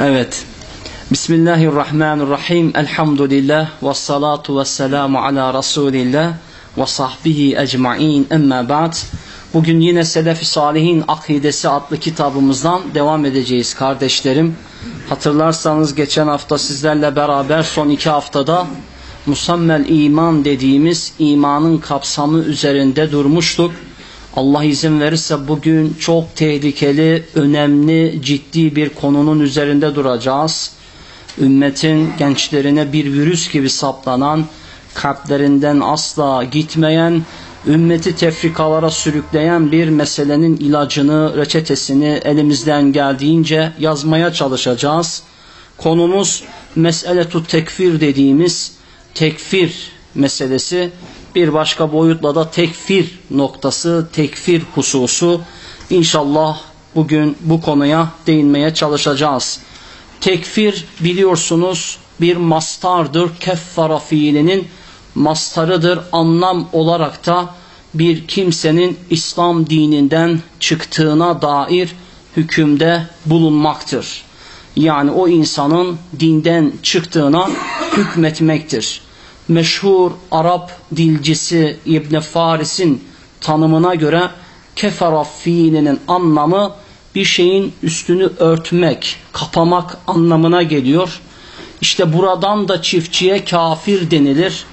Evet. Bismillahirrahmanirrahim. Elhamdülillah. Ve salatu ve selamu ala Resulillah ve sahbihi ecma'in. Emma ba'd. Bugün yine Selefi Salihin Akidesi adlı kitabımızdan devam edeceğiz kardeşlerim. Hatırlarsanız geçen hafta sizlerle beraber son iki haftada musammel iman dediğimiz imanın kapsamı üzerinde durmuştuk. Allah izin verirse bugün çok tehlikeli, önemli, ciddi bir konunun üzerinde duracağız. Ümmetin gençlerine bir virüs gibi saplanan, kalplerinden asla gitmeyen, ümmeti tefrikalara sürükleyen bir meselenin ilacını, reçetesini elimizden geldiğince yazmaya çalışacağız. Konumuz meseletu tekfir dediğimiz tekfir meselesi bir başka boyutla da tekfir noktası, tekfir hususu. İnşallah bugün bu konuya değinmeye çalışacağız. Tekfir biliyorsunuz bir mastardır. Keffara fiilinin mastarıdır. Anlam olarak da bir kimsenin İslam dininden çıktığına dair hükümde bulunmaktır. Yani o insanın dinden çıktığına hükmetmektir meşhur Arap dilcisi İbn Faris'in tanımına göre fiilinin anlamı bir şeyin üstünü örtmek, kapamak anlamına geliyor. İşte buradan da çiftçiye kafir denilir.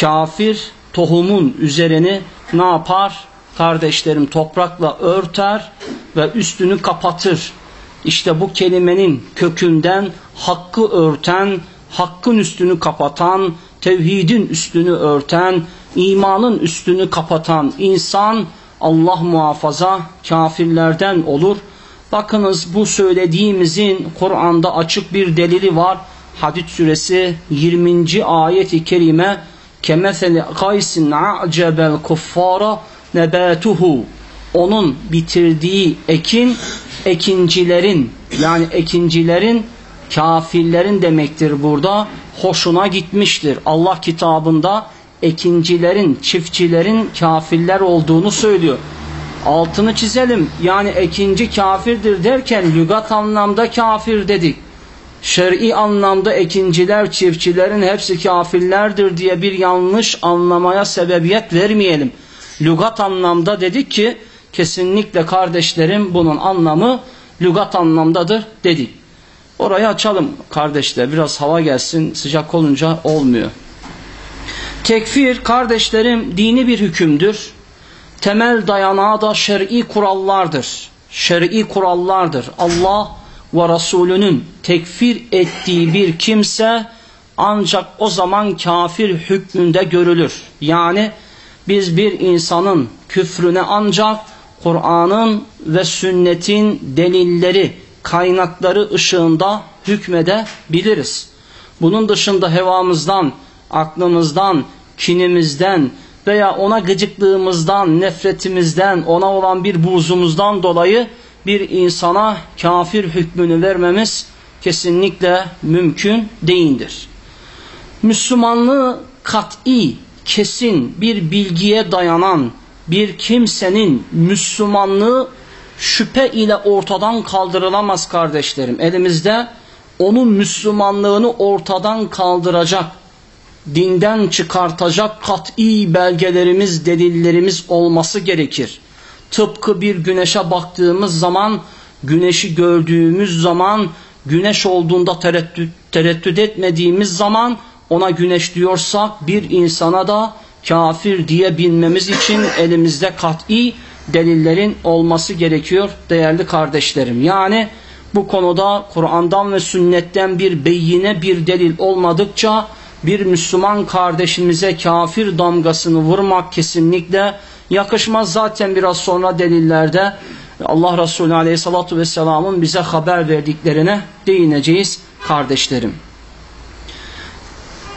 Kafir tohumun üzerini ne yapar? Kardeşlerim toprakla örter ve üstünü kapatır. İşte bu kelimenin kökünden hakkı örten, hakkın üstünü kapatan, tevhidin üstünü örten, imanın üstünü kapatan insan Allah muhafaza kafirlerden olur. Bakınız bu söylediğimizin Kur'an'da açık bir delili var. Hadid suresi 20. ayet-i kerime kemeseli gaysin a'cebel kuffara nebatuhu onun bitirdiği ekin ekincilerin yani ekincilerin kafirlerin demektir burada hoşuna gitmiştir. Allah kitabında ekincilerin, çiftçilerin kafirler olduğunu söylüyor. Altını çizelim. Yani ekinci kafirdir derken lügat anlamda kafir dedik. Şer'i anlamda ekinciler, çiftçilerin hepsi kafirlerdir diye bir yanlış anlamaya sebebiyet vermeyelim. Lügat anlamda dedik ki kesinlikle kardeşlerim bunun anlamı lügat anlamdadır dedik. Orayı açalım kardeşler. Biraz hava gelsin. Sıcak olunca olmuyor. Tekfir kardeşlerim dini bir hükümdür. Temel dayanağı da şer'i kurallardır. Şer'i kurallardır. Allah ve Resulünün tekfir ettiği bir kimse ancak o zaman kafir hükmünde görülür. Yani biz bir insanın küfrüne ancak Kur'an'ın ve sünnetin delilleri kaynakları ışığında hükmedebiliriz. Bunun dışında hevamızdan, aklımızdan, kinimizden veya ona gıcıklığımızdan, nefretimizden, ona olan bir buzumuzdan dolayı bir insana kafir hükmünü vermemiz kesinlikle mümkün değildir. Müslümanlığı kat'i, kesin bir bilgiye dayanan bir kimsenin Müslümanlığı şüphe ile ortadan kaldırılamaz kardeşlerim. Elimizde onun Müslümanlığını ortadan kaldıracak, dinden çıkartacak kat'i belgelerimiz, delillerimiz olması gerekir. Tıpkı bir güneşe baktığımız zaman, güneşi gördüğümüz zaman, güneş olduğunda tereddüt, tereddüt etmediğimiz zaman ona güneş diyorsak bir insana da kafir diyebilmemiz için elimizde kat'i delillerin olması gerekiyor değerli kardeşlerim. Yani bu konuda Kur'an'dan ve sünnetten bir beyine bir delil olmadıkça bir Müslüman kardeşimize kafir damgasını vurmak kesinlikle yakışmaz. Zaten biraz sonra delillerde Allah Resulü Aleyhisselatü Vesselam'ın bize haber verdiklerine değineceğiz kardeşlerim.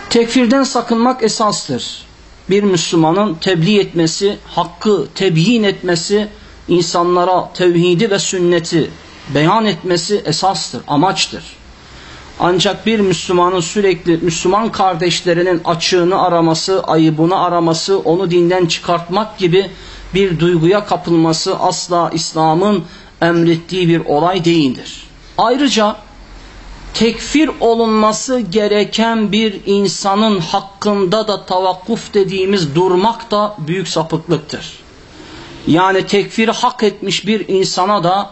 Tekfirden sakınmak esastır bir Müslümanın tebliğ etmesi, hakkı tebyin etmesi, insanlara tevhidi ve sünneti beyan etmesi esastır, amaçtır. Ancak bir Müslümanın sürekli Müslüman kardeşlerinin açığını araması, ayıbını araması, onu dinden çıkartmak gibi bir duyguya kapılması asla İslam'ın emrettiği bir olay değildir. Ayrıca tekfir olunması gereken bir insanın hakkında da tavakkuf dediğimiz durmak da büyük sapıklıktır. Yani tekfiri hak etmiş bir insana da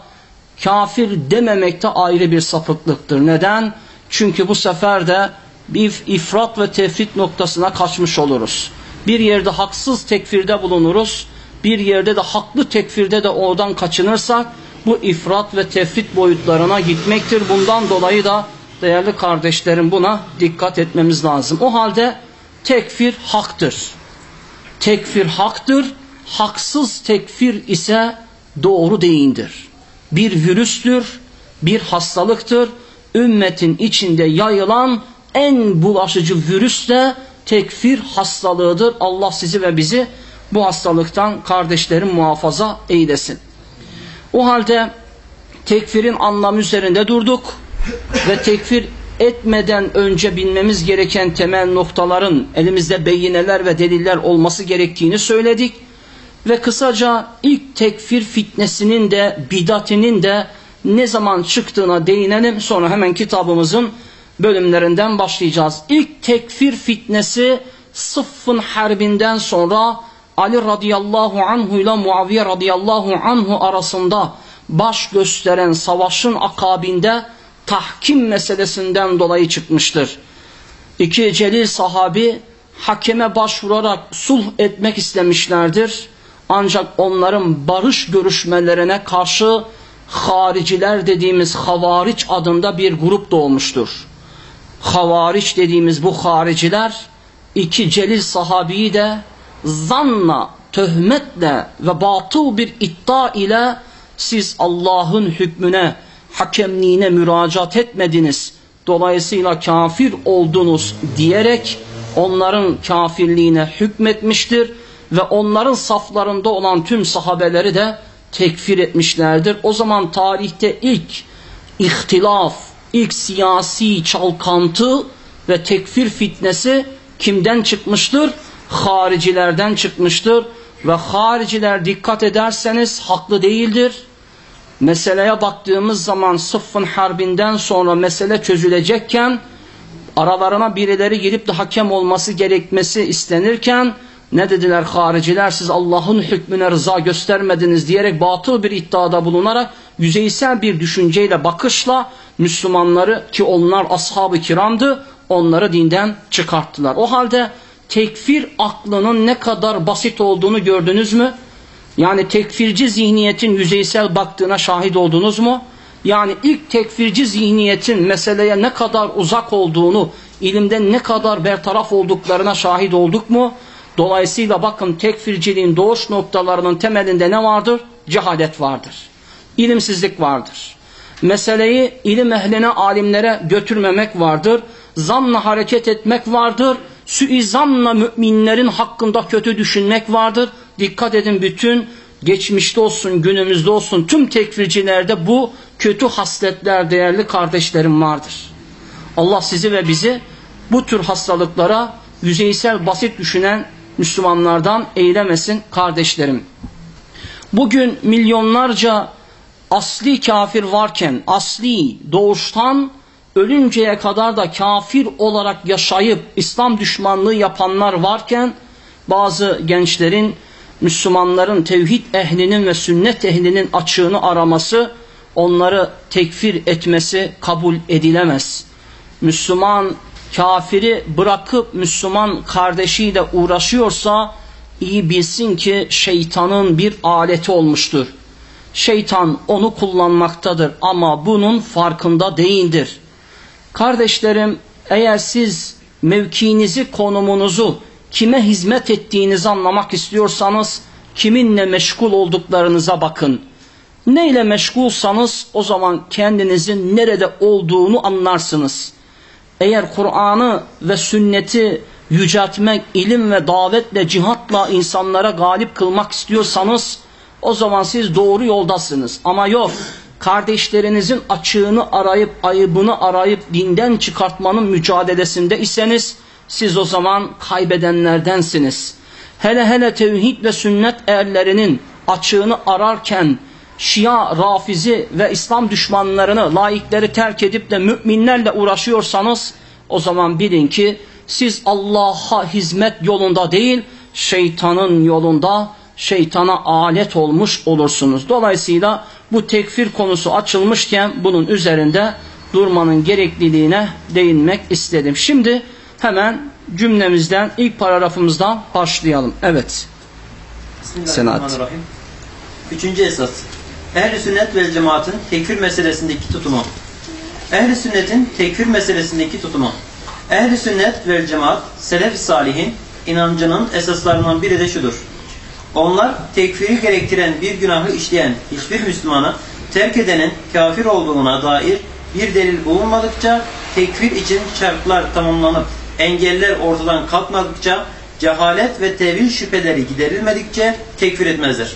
kafir dememek de ayrı bir sapıklıktır. Neden? Çünkü bu sefer de bir ifrat ve tefrit noktasına kaçmış oluruz. Bir yerde haksız tekfirde bulunuruz. Bir yerde de haklı tekfirde de oradan kaçınırsak bu ifrat ve tefrit boyutlarına gitmektir. Bundan dolayı da değerli kardeşlerim buna dikkat etmemiz lazım. O halde tekfir haktır. Tekfir haktır. Haksız tekfir ise doğru değildir. Bir virüstür, bir hastalıktır. Ümmetin içinde yayılan en bulaşıcı virüs de tekfir hastalığıdır. Allah sizi ve bizi bu hastalıktan kardeşlerim muhafaza eylesin. O halde tekfirin anlamı üzerinde durduk ve tekfir etmeden önce bilmemiz gereken temel noktaların elimizde beyineler ve deliller olması gerektiğini söyledik. Ve kısaca ilk tekfir fitnesinin de bidatinin de ne zaman çıktığına değinelim. Sonra hemen kitabımızın bölümlerinden başlayacağız. İlk tekfir fitnesi Sıffın Harbinden sonra Ali radıyallahu anhu ile Muaviye radıyallahu anhu arasında baş gösteren savaşın akabinde tahkim meselesinden dolayı çıkmıştır. İki celil sahabi hakeme başvurarak sulh etmek istemişlerdir. Ancak onların barış görüşmelerine karşı hariciler dediğimiz havariç adında bir grup doğmuştur. Havariç dediğimiz bu hariciler iki celil sahabiyi de zanla, töhmetle ve batıl bir iddia ile siz Allah'ın hükmüne, hakemliğine müracaat etmediniz. Dolayısıyla kafir oldunuz diyerek onların kafirliğine hükmetmiştir ve onların saflarında olan tüm sahabeleri de tekfir etmişlerdir. O zaman tarihte ilk ihtilaf, ilk siyasi çalkantı ve tekfir fitnesi kimden çıkmıştır? Haricilerden çıkmıştır. Ve hariciler dikkat ederseniz haklı değildir. Meseleye baktığımız zaman Sıffın Harbi'nden sonra mesele çözülecekken aralarına birileri girip de hakem olması gerekmesi istenirken ne dediler hariciler siz Allah'ın hükmüne rıza göstermediniz diyerek batıl bir iddiada bulunarak yüzeysel bir düşünceyle bakışla Müslümanları ki onlar ashab-ı kiramdı onları dinden çıkarttılar. O halde tekfir aklının ne kadar basit olduğunu gördünüz mü? Yani tekfirci zihniyetin yüzeysel baktığına şahit oldunuz mu? Yani ilk tekfirci zihniyetin meseleye ne kadar uzak olduğunu, ilimden ne kadar bertaraf olduklarına şahit olduk mu? Dolayısıyla bakın tekfirciliğin doğuş noktalarının temelinde ne vardır? Cehalet vardır. İlimsizlik vardır. Meseleyi ilim ehline, alimlere götürmemek vardır. Zanla hareket etmek vardır. Suizanla müminlerin hakkında kötü düşünmek vardır. Dikkat edin bütün geçmişte olsun, günümüzde olsun tüm tekfircilerde bu kötü hasletler değerli kardeşlerim vardır. Allah sizi ve bizi bu tür hastalıklara yüzeysel basit düşünen Müslümanlardan eylemesin kardeşlerim. Bugün milyonlarca asli kafir varken, asli doğuştan ölünceye kadar da kafir olarak yaşayıp İslam düşmanlığı yapanlar varken bazı gençlerin Müslümanların tevhid ehlinin ve sünnet ehlinin açığını araması onları tekfir etmesi kabul edilemez. Müslüman kafiri bırakıp Müslüman kardeşiyle uğraşıyorsa iyi bilsin ki şeytanın bir aleti olmuştur. Şeytan onu kullanmaktadır ama bunun farkında değildir. Kardeşlerim eğer siz mevkiinizi, konumunuzu, kime hizmet ettiğinizi anlamak istiyorsanız kiminle meşgul olduklarınıza bakın. Neyle meşgulsanız o zaman kendinizin nerede olduğunu anlarsınız. Eğer Kur'an'ı ve sünneti yüceltmek, ilim ve davetle, cihatla insanlara galip kılmak istiyorsanız o zaman siz doğru yoldasınız. Ama yok kardeşlerinizin açığını arayıp, ayıbını arayıp dinden çıkartmanın mücadelesinde iseniz siz o zaman kaybedenlerdensiniz. Hele hele tevhid ve sünnet erlerinin açığını ararken Şia, Rafizi ve İslam düşmanlarını, laikleri terk edip de müminlerle uğraşıyorsanız o zaman bilin ki siz Allah'a hizmet yolunda değil, şeytanın yolunda, şeytana alet olmuş olursunuz. Dolayısıyla bu tekfir konusu açılmışken bunun üzerinde durmanın gerekliliğine değinmek istedim. Şimdi hemen cümlemizden ilk paragrafımızdan başlayalım. Evet. Bismillahirrahmanirrahim. Üçüncü esas. Ehl-i sünnet vel cemaatin tekfir meselesindeki tutumu. Ehl-i sünnetin tekfir meselesindeki tutumu. Ehl-i sünnet vel cemaat, selef-i salihin inancının esaslarından biri de şudur. Onlar tekfiri gerektiren bir günahı işleyen hiçbir Müslümanı terk edenin kafir olduğuna dair bir delil bulunmadıkça tekfir için şartlar tamamlanıp engeller ortadan kalkmadıkça cehalet ve tevil şüpheleri giderilmedikçe tekfir etmezler.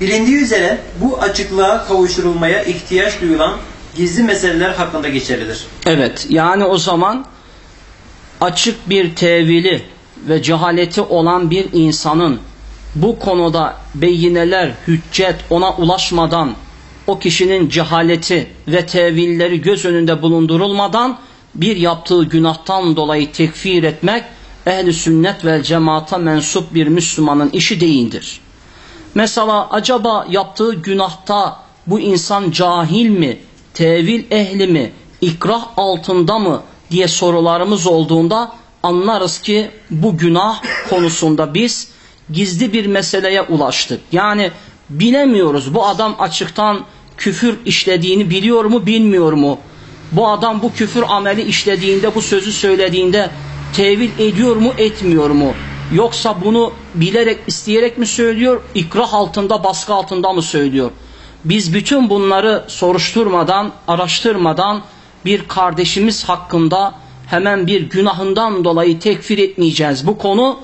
Bilindiği üzere bu açıklığa kavuşturulmaya ihtiyaç duyulan gizli meseleler hakkında geçerlidir. Evet yani o zaman açık bir tevili ve cehaleti olan bir insanın bu konuda beyineler, hüccet ona ulaşmadan o kişinin cehaleti ve tevilleri göz önünde bulundurulmadan bir yaptığı günahtan dolayı tekfir etmek ehli sünnet ve cemaata mensup bir Müslümanın işi değildir. Mesela acaba yaptığı günahta bu insan cahil mi, tevil ehli mi, ikrah altında mı diye sorularımız olduğunda anlarız ki bu günah konusunda biz gizli bir meseleye ulaştık. Yani bilemiyoruz bu adam açıktan küfür işlediğini biliyor mu bilmiyor mu? Bu adam bu küfür ameli işlediğinde bu sözü söylediğinde tevil ediyor mu etmiyor mu? Yoksa bunu bilerek isteyerek mi söylüyor? İkrah altında baskı altında mı söylüyor? Biz bütün bunları soruşturmadan, araştırmadan bir kardeşimiz hakkında hemen bir günahından dolayı tekfir etmeyeceğiz. Bu konu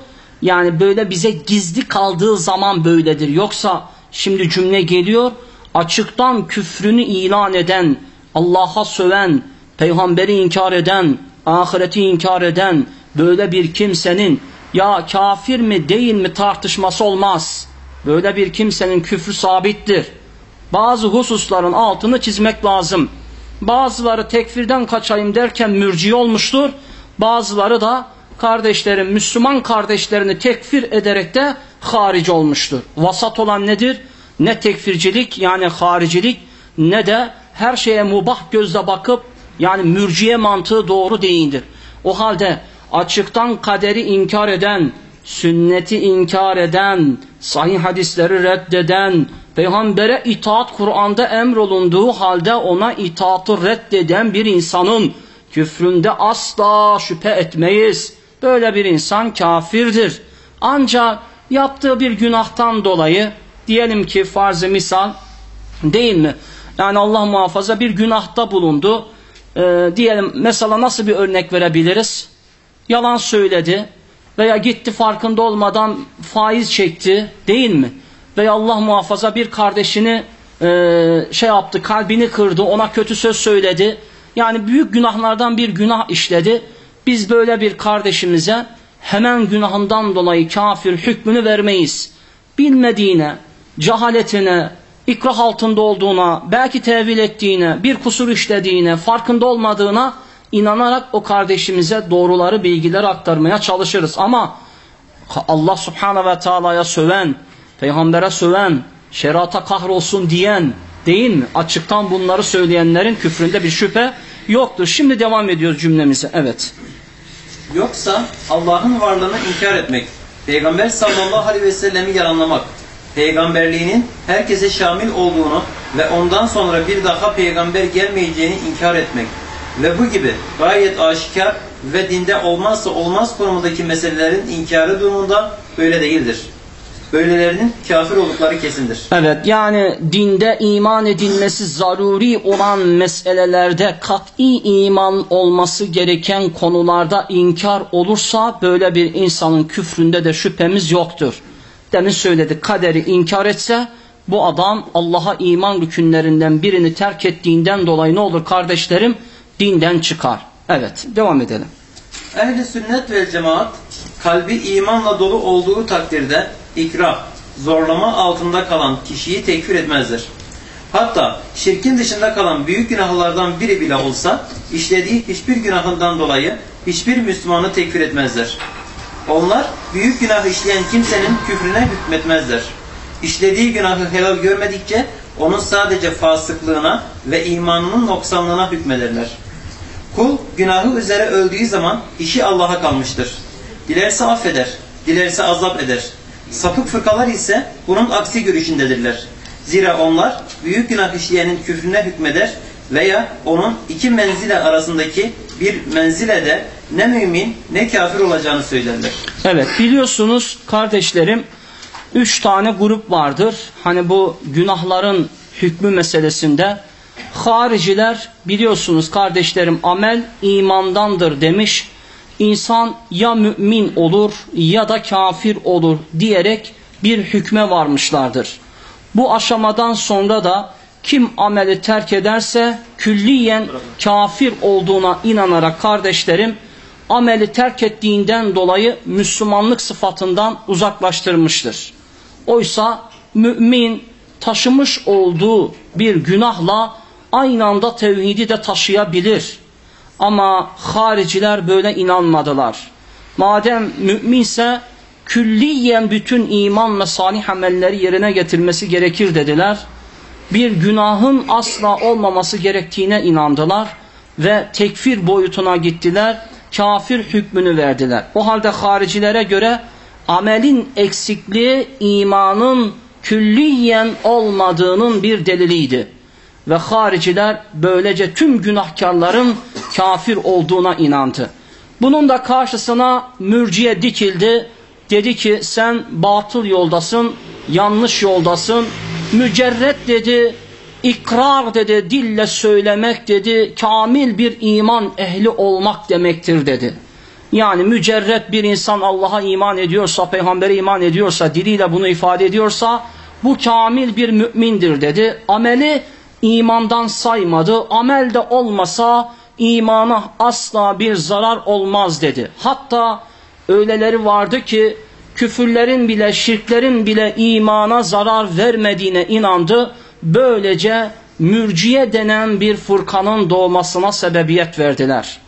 yani böyle bize gizli kaldığı zaman böyledir. Yoksa şimdi cümle geliyor açıktan küfrünü ilan eden, Allah'a söven, peygamberi inkar eden, ahireti inkar eden böyle bir kimsenin ya kafir mi değil mi tartışması olmaz. Böyle bir kimsenin küfrü sabittir. Bazı hususların altını çizmek lazım. Bazıları tekfirden kaçayım derken mürci olmuştur. Bazıları da kardeşlerin, Müslüman kardeşlerini tekfir ederek de harici olmuştur. Vasat olan nedir? Ne tekfircilik yani haricilik ne de her şeye mubah gözle bakıp yani mürciye mantığı doğru değildir. O halde açıktan kaderi inkar eden, sünneti inkar eden, sahih hadisleri reddeden, peygambere itaat Kur'an'da emrolunduğu halde ona itaatı reddeden bir insanın küfründe asla şüphe etmeyiz. Böyle bir insan kafirdir. Ancak yaptığı bir günahtan dolayı diyelim ki farz-ı misal değil mi? Yani Allah muhafaza bir günahta bulundu. Ee, diyelim mesela nasıl bir örnek verebiliriz? Yalan söyledi veya gitti farkında olmadan faiz çekti değil mi? Veya Allah muhafaza bir kardeşini e, şey yaptı kalbini kırdı ona kötü söz söyledi. Yani büyük günahlardan bir günah işledi. Biz böyle bir kardeşimize hemen günahından dolayı kafir hükmünü vermeyiz. Bilmediğine, cehaletine, ikrah altında olduğuna, belki tevil ettiğine, bir kusur işlediğine, farkında olmadığına inanarak o kardeşimize doğruları, bilgileri aktarmaya çalışırız. Ama Allah subhanahu ve teala'ya söven, peygambere söven, şerata kahrolsun diyen değil mi? Açıktan bunları söyleyenlerin küfründe bir şüphe yoktur. Şimdi devam ediyoruz cümlemize. Evet. Yoksa Allah'ın varlığını inkar etmek, Peygamber sallallahu aleyhi ve sellemi yalanlamak, peygamberliğinin herkese şamil olduğunu ve ondan sonra bir daha peygamber gelmeyeceğini inkar etmek ve bu gibi gayet aşikar ve dinde olmazsa olmaz konumundaki meselelerin inkarı durumunda böyle değildir. Böylelerinin kafir oldukları kesindir. Evet yani dinde iman edilmesi zaruri olan meselelerde kat'i iman olması gereken konularda inkar olursa böyle bir insanın küfründe de şüphemiz yoktur. Demin söyledik kaderi inkar etse bu adam Allah'a iman rükünlerinden birini terk ettiğinden dolayı ne olur kardeşlerim? Dinden çıkar. Evet devam edelim. Ehli sünnet ve cemaat kalbi imanla dolu olduğu takdirde ikrah, zorlama altında kalan kişiyi tekfir etmezler. Hatta şirkin dışında kalan büyük günahlardan biri bile olsa işlediği hiçbir günahından dolayı hiçbir Müslümanı tekfir etmezler. Onlar büyük günah işleyen kimsenin küfrüne hükmetmezler. İşlediği günahı helal görmedikçe onun sadece fasıklığına ve imanının noksanlığına hükmederler. Kul günahı üzere öldüğü zaman işi Allah'a kalmıştır. Dilerse affeder, dilerse azap eder. Sapık fırkalar ise bunun aksi görüşündedirler. Zira onlar büyük günah işleyenin küfrüne hükmeder veya onun iki menzile arasındaki bir menzilede ne mümin ne kafir olacağını söylerler. Evet biliyorsunuz kardeşlerim üç tane grup vardır. Hani bu günahların hükmü meselesinde hariciler biliyorsunuz kardeşlerim amel imandandır demiş. İnsan ya mümin olur ya da kafir olur diyerek bir hükme varmışlardır. Bu aşamadan sonra da kim ameli terk ederse külliyen kafir olduğuna inanarak kardeşlerim ameli terk ettiğinden dolayı Müslümanlık sıfatından uzaklaştırmıştır. Oysa mümin taşımış olduğu bir günahla aynı anda tevhidi de taşıyabilir. Ama hariciler böyle inanmadılar. Madem müminse külliyen bütün iman ve salih amelleri yerine getirmesi gerekir dediler. Bir günahın asla olmaması gerektiğine inandılar ve tekfir boyutuna gittiler. Kafir hükmünü verdiler. O halde haricilere göre amelin eksikliği imanın külliyen olmadığının bir deliliydi. Ve hariciler böylece tüm günahkarların kafir olduğuna inandı. Bunun da karşısına mürciye dikildi. Dedi ki sen batıl yoldasın, yanlış yoldasın. Mücerret dedi, ikrar dedi, dille söylemek dedi, kamil bir iman ehli olmak demektir dedi. Yani mücerret bir insan Allah'a iman ediyorsa, peygambere iman ediyorsa, diliyle bunu ifade ediyorsa bu kamil bir mümindir dedi. Ameli imandan saymadı. Amel de olmasa imana asla bir zarar olmaz dedi. Hatta öyleleri vardı ki küfürlerin bile şirklerin bile imana zarar vermediğine inandı. Böylece mürciye denen bir fırkanın doğmasına sebebiyet verdiler.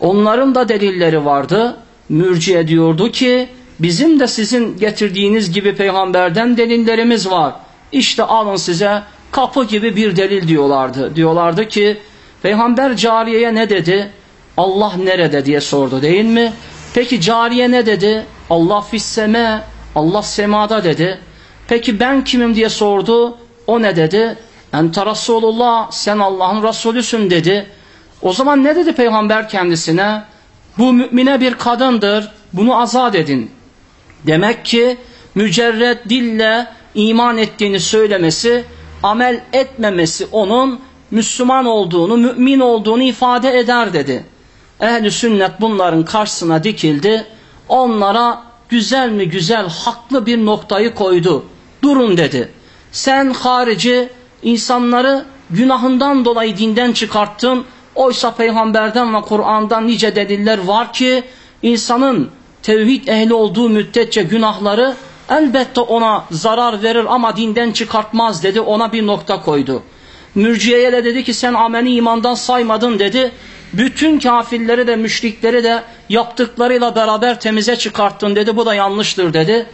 Onların da delilleri vardı. Mürciye diyordu ki bizim de sizin getirdiğiniz gibi peygamberden delillerimiz var. İşte alın size kapı gibi bir delil diyorlardı. Diyorlardı ki peygamber cariyeye ne dedi? Allah nerede diye sordu değil mi? Peki cariye ne dedi? Allah fisseme, Allah semada dedi. Peki ben kimim diye sordu. O ne dedi? Ente Resulullah, sen Allah'ın Resulüsün dedi. O zaman ne dedi peygamber kendisine? Bu mümine bir kadındır, bunu azat edin. Demek ki mücerred dille iman ettiğini söylemesi, amel etmemesi onun Müslüman olduğunu, mümin olduğunu ifade eder dedi. Ehl-i sünnet bunların karşısına dikildi. Onlara güzel mi güzel haklı bir noktayı koydu. Durun dedi. Sen harici insanları günahından dolayı dinden çıkarttın. Oysa peygamberden ve Kur'an'dan nice deliller var ki insanın tevhid ehli olduğu müddetçe günahları elbette ona zarar verir ama dinden çıkartmaz dedi. Ona bir nokta koydu. Mürciyeye de dedi ki sen ameni imandan saymadın dedi. Bütün kafirleri de müşrikleri de yaptıklarıyla beraber temize çıkarttın dedi. Bu da yanlıştır dedi.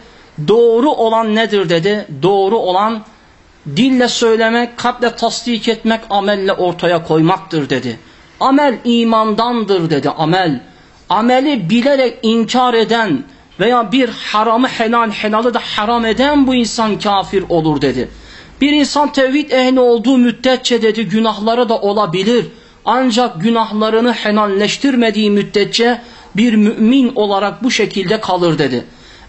Doğru olan nedir dedi. Doğru olan dille söylemek, kalple tasdik etmek, amelle ortaya koymaktır dedi. Amel imandandır dedi amel. Ameli bilerek inkar eden veya bir haramı helal, helalı da haram eden bu insan kafir olur dedi. Bir insan tevhid ehli olduğu müddetçe dedi günahları da olabilir. Ancak günahlarını helalleştirmediği müddetçe bir mümin olarak bu şekilde kalır dedi.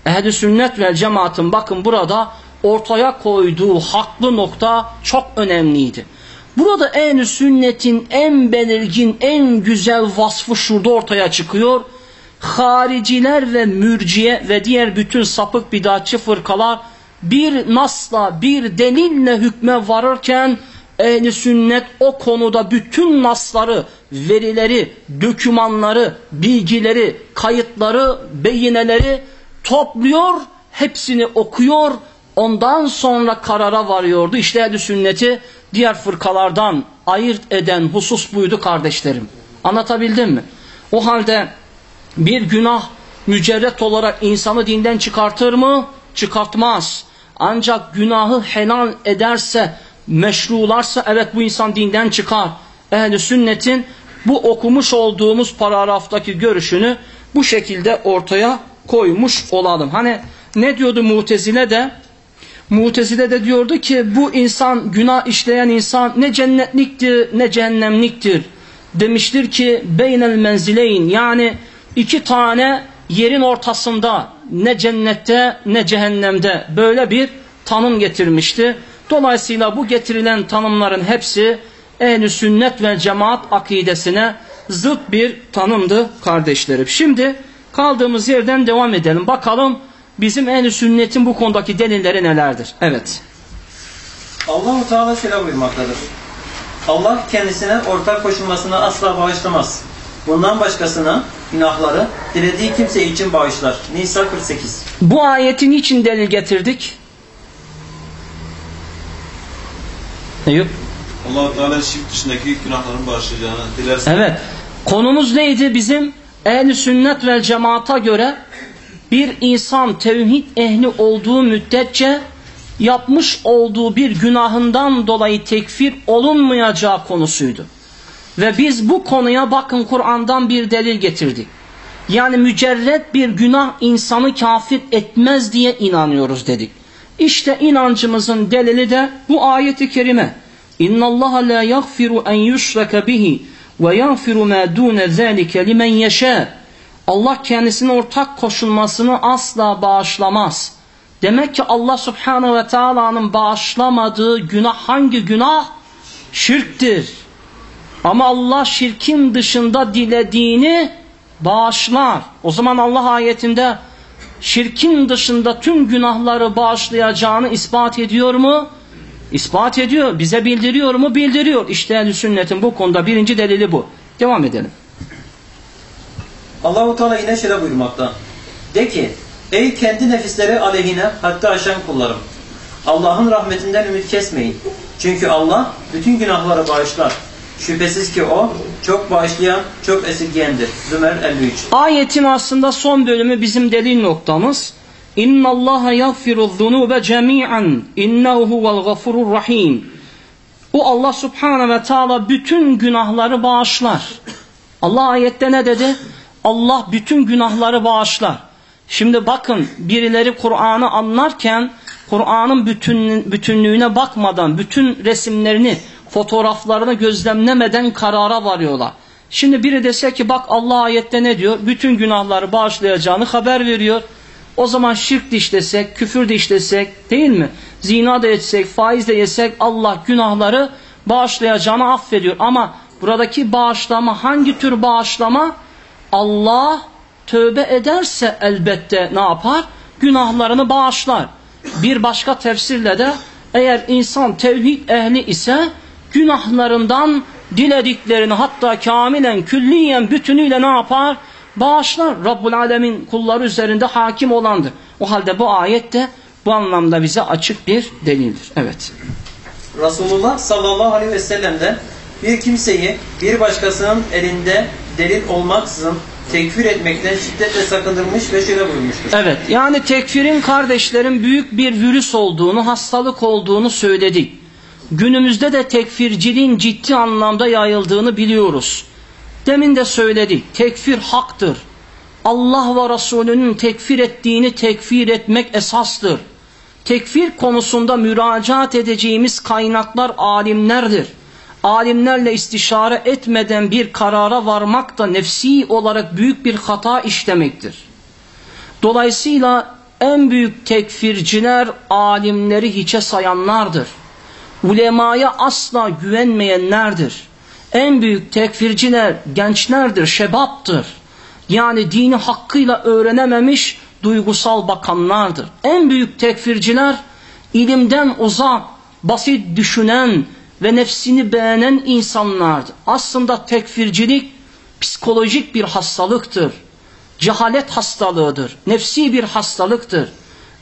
Ehli sünnet ve cemaatin bakın burada ortaya koyduğu haklı nokta çok önemliydi. Burada en sünnetin en belirgin, en güzel vasfı şurada ortaya çıkıyor. Hariciler ve mürciye ve diğer bütün sapık bidatçı fırkalar bir nasla, bir delille hükme varırken ehli sünnet o konuda bütün nasları, verileri, dökümanları, bilgileri, kayıtları, beyineleri topluyor, hepsini okuyor, Ondan sonra karara varıyordu. İşte ehl sünneti diğer fırkalardan ayırt eden husus buydu kardeşlerim. Anlatabildim mi? O halde bir günah mücerret olarak insanı dinden çıkartır mı? Çıkartmaz. Ancak günahı helal ederse, meşrularsa evet bu insan dinden çıkar. Ehl-i sünnetin bu okumuş olduğumuz paragraftaki görüşünü bu şekilde ortaya koymuş olalım. Hani ne diyordu Mutezile de? Mutezile de diyordu ki bu insan günah işleyen insan ne cennetliktir ne cehennemliktir. Demiştir ki beynel menzileyn yani iki tane yerin ortasında ne cennette ne cehennemde böyle bir tanım getirmişti. Dolayısıyla bu getirilen tanımların hepsi ehl sünnet ve cemaat akidesine zıt bir tanımdı kardeşlerim. Şimdi kaldığımız yerden devam edelim. Bakalım bizim ehl sünnetin bu konudaki delilleri nelerdir? Evet. Allahu Teala şöyle buyurmaktadır. Allah kendisine ortak koşulmasını asla bağışlamaz. Bundan başkasına günahları dilediği kimse için bağışlar. Nisa 48. Bu ayetin için delil getirdik? Eyüp. allah Teala şirk dışındaki günahların bağışlayacağını dilerse Evet. Konumuz neydi? Bizim ehl sünnet ve cemaata göre bir insan tevhid ehli olduğu müddetçe yapmış olduğu bir günahından dolayı tekfir olunmayacağı konusuydu. Ve biz bu konuya bakın Kur'an'dan bir delil getirdik. Yani mücerret bir günah insanı kafir etmez diye inanıyoruz dedik. İşte inancımızın delili de bu ayeti kerime. İnna Allah la yaghfiru en yushraka bihi ve yaghfiru ma dun zalika yasha. Allah kendisine ortak koşulmasını asla bağışlamaz. Demek ki Allah Subhanahu ve Taala'nın bağışlamadığı günah hangi günah? Şirktir. Ama Allah şirkin dışında dilediğini bağışlar. O zaman Allah ayetinde şirkin dışında tüm günahları bağışlayacağını ispat ediyor mu? İspat ediyor. Bize bildiriyor mu? Bildiriyor. İşte ehl sünnetin bu konuda birinci delili bu. Devam edelim. Allahu Teala yine şöyle buyurmakta. De ki, ey kendi nefisleri aleyhine hatta aşan kullarım. Allah'ın rahmetinden ümit kesmeyin. Çünkü Allah bütün günahları bağışlar. Şüphesiz ki o çok bağışlayan, çok esirgeyendir. Zümer 53. Ayetin aslında son bölümü bizim delil noktamız. İnna Allah yaghfiru zunuba cemi'an innehu huvel gafurur rahim. Bu Allah Subhanahu ve Taala bütün günahları bağışlar. Allah ayette ne dedi? Allah bütün günahları bağışlar. Şimdi bakın birileri Kur'an'ı anlarken Kur'an'ın bütün, bütünlüğüne bakmadan, bütün resimlerini, fotoğraflarını gözlemlemeden karara varıyorlar. Şimdi biri dese ki bak Allah ayette ne diyor? Bütün günahları bağışlayacağını haber veriyor. O zaman şirk de işlesek, küfür de işlesek değil mi? Zina da etsek, faiz de yesek Allah günahları bağışlayacağını affediyor. Ama buradaki bağışlama hangi tür bağışlama? Allah tövbe ederse elbette ne yapar? Günahlarını bağışlar. Bir başka tefsirle de eğer insan tevhid ehli ise günahlarından dilediklerini hatta kamilen külliyen bütünüyle ne yapar? Bağışlar. Rabbul Alemin kulları üzerinde hakim olandır. O halde bu ayet de bu anlamda bize açık bir delildir. Evet. Resulullah sallallahu aleyhi ve sellem'den bir kimseyi bir başkasının elinde delil olmaksızın tekfir etmekten şiddetle sakındırmış ve şöyle buyurmuştur. Evet yani tekfirin kardeşlerin büyük bir virüs olduğunu, hastalık olduğunu söyledik. Günümüzde de tekfirciliğin ciddi anlamda yayıldığını biliyoruz. Demin de söyledik. Tekfir haktır. Allah ve Resulünün tekfir ettiğini tekfir etmek esastır. Tekfir konusunda müracaat edeceğimiz kaynaklar alimlerdir. Alimlerle istişare etmeden bir karara varmak da nefsi olarak büyük bir hata işlemektir. Dolayısıyla en büyük tekfirciler alimleri hiçe sayanlardır. Ulemaya asla güvenmeyenlerdir. En büyük tekfirciler gençlerdir, şebaptır. Yani dini hakkıyla öğrenememiş duygusal bakanlardır. En büyük tekfirciler ilimden uzak, basit düşünen ve nefsini beğenen insanlardır. Aslında tekfircilik psikolojik bir hastalıktır. Cehalet hastalığıdır. Nefsi bir hastalıktır.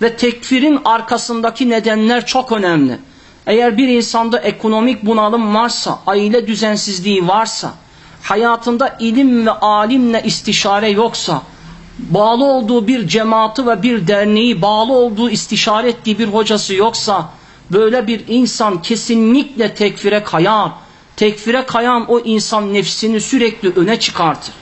Ve tekfirin arkasındaki nedenler çok önemli. Eğer bir insanda ekonomik bunalım varsa, aile düzensizliği varsa, hayatında ilim ve alimle istişare yoksa, bağlı olduğu bir cemaati ve bir derneği, bağlı olduğu istişare ettiği bir hocası yoksa, böyle bir insan kesinlikle tekfire kayar. Tekfire kayan o insan nefsini sürekli öne çıkartır.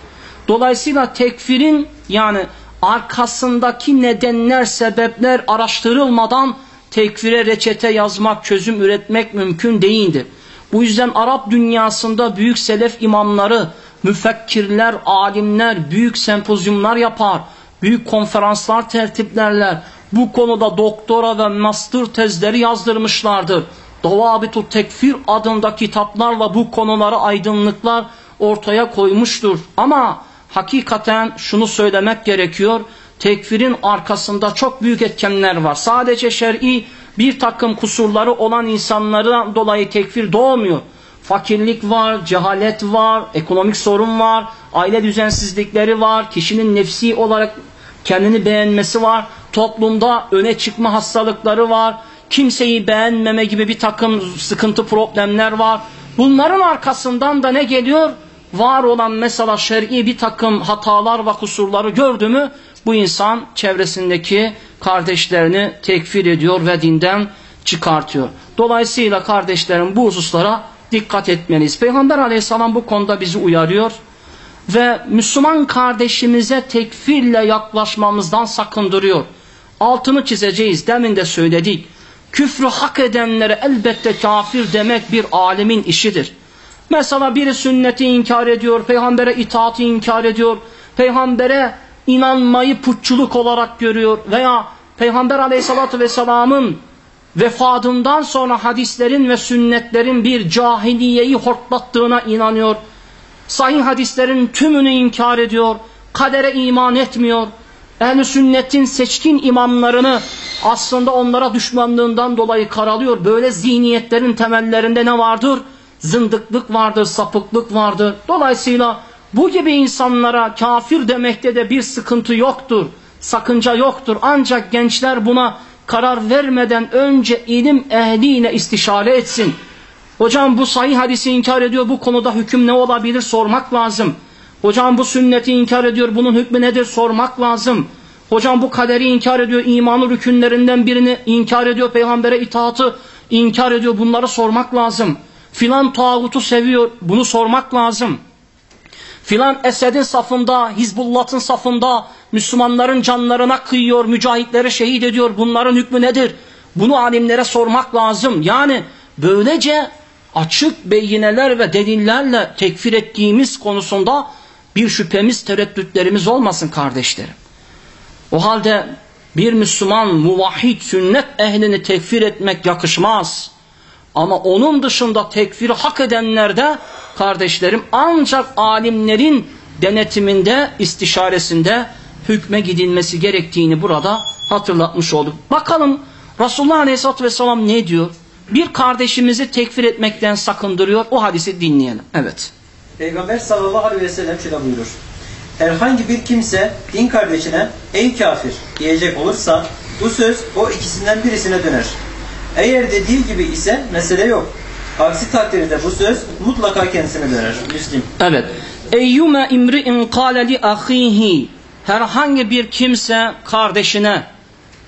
Dolayısıyla tekfirin yani arkasındaki nedenler, sebepler araştırılmadan tekfire reçete yazmak, çözüm üretmek mümkün değildir. Bu yüzden Arap dünyasında büyük selef imamları, müfekkirler, alimler büyük sempozyumlar yapar, büyük konferanslar tertiplerler. Bu konuda doktora ve master tezleri yazdırmışlardır. Davabitu Tekfir adında kitaplarla bu konuları aydınlıklar ortaya koymuştur. Ama hakikaten şunu söylemek gerekiyor. Tekfirin arkasında çok büyük etkenler var. Sadece şer'i bir takım kusurları olan insanlara dolayı tekfir doğmuyor. Fakirlik var, cehalet var, ekonomik sorun var, aile düzensizlikleri var, kişinin nefsi olarak kendini beğenmesi var, toplumda öne çıkma hastalıkları var, kimseyi beğenmeme gibi bir takım sıkıntı problemler var. Bunların arkasından da ne geliyor? Var olan mesela şer'i bir takım hatalar ve kusurları gördü mü bu insan çevresindeki kardeşlerini tekfir ediyor ve dinden çıkartıyor. Dolayısıyla kardeşlerim bu hususlara dikkat etmeliyiz. Peygamber aleyhisselam bu konuda bizi uyarıyor ve Müslüman kardeşimize tekfirle yaklaşmamızdan sakındırıyor. Altını çizeceğiz. Demin de söyledik. Küfrü hak edenlere elbette kafir demek bir alimin işidir. Mesela biri sünneti inkar ediyor, peygambere itaati inkar ediyor, peygambere inanmayı putçuluk olarak görüyor veya peygamber aleyhissalatü vesselamın vefatından sonra hadislerin ve sünnetlerin bir cahiliyeyi hortlattığına inanıyor. Sahih hadislerin tümünü inkar ediyor, kadere iman etmiyor. Ehl-i sünnetin seçkin imamlarını aslında onlara düşmanlığından dolayı karalıyor. Böyle zihniyetlerin temellerinde ne vardır? Zındıklık vardır, sapıklık vardır. Dolayısıyla bu gibi insanlara kafir demekte de bir sıkıntı yoktur. Sakınca yoktur. Ancak gençler buna karar vermeden önce ilim ehliyle istişare etsin. Hocam bu sahih hadisi inkar ediyor. Bu konuda hüküm ne olabilir sormak lazım. Hocam bu sünneti inkar ediyor. Bunun hükmü nedir sormak lazım. Hocam bu kaderi inkar ediyor. imanı rükünlerinden birini inkar ediyor. Peygambere itaatı inkar ediyor. Bunları sormak lazım. Filan tağutu seviyor. Bunu sormak lazım. Filan Esed'in safında, Hizbullah'ın safında Müslümanların canlarına kıyıyor, mücahitleri şehit ediyor. Bunların hükmü nedir? Bunu alimlere sormak lazım. Yani böylece açık beyineler ve delillerle tekfir ettiğimiz konusunda bir şüphemiz, tereddütlerimiz olmasın kardeşlerim. O halde bir Müslüman muvahhid sünnet ehlini tekfir etmek yakışmaz. Ama onun dışında tekfiri hak edenlerde kardeşlerim ancak alimlerin denetiminde, istişaresinde hükme gidilmesi gerektiğini burada hatırlatmış olduk. Bakalım Resulullah Aleyhisselatü Vesselam ne diyor? Bir kardeşimizi tekfir etmekten sakındırıyor. O hadisi dinleyelim. Evet. Peygamber sallallahu aleyhi ve sellem şöyle buyurur. Herhangi bir kimse din kardeşine ey kafir diyecek olursa bu söz o ikisinden birisine döner. Eğer dediği gibi ise mesele yok. Aksi takdirde bu söz mutlaka kendisine döner. Müslim. Evet. Eyyume imri'in kâle li ahihi herhangi bir kimse kardeşine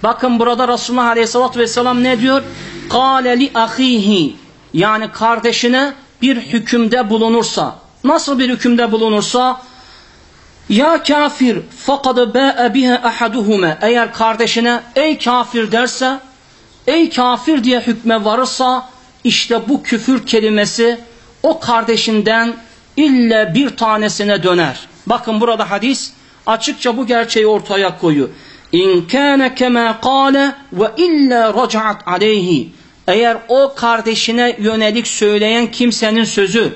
bakın burada Resulullah Aleyhisselatü Vesselam ne diyor? Kâle li ahihi yani kardeşine bir hükümde bulunursa nasıl bir hükümde bulunursa ya kafir fakad ba'e biha ahaduhuma eğer kardeşine ey kafir derse ey kafir diye hükme varırsa işte bu küfür kelimesi o kardeşinden ille bir tanesine döner. Bakın burada hadis açıkça bu gerçeği ortaya koyuyor. İn kana kema qala ve illa raca'at aleyhi. Eğer o kardeşine yönelik söyleyen kimsenin sözü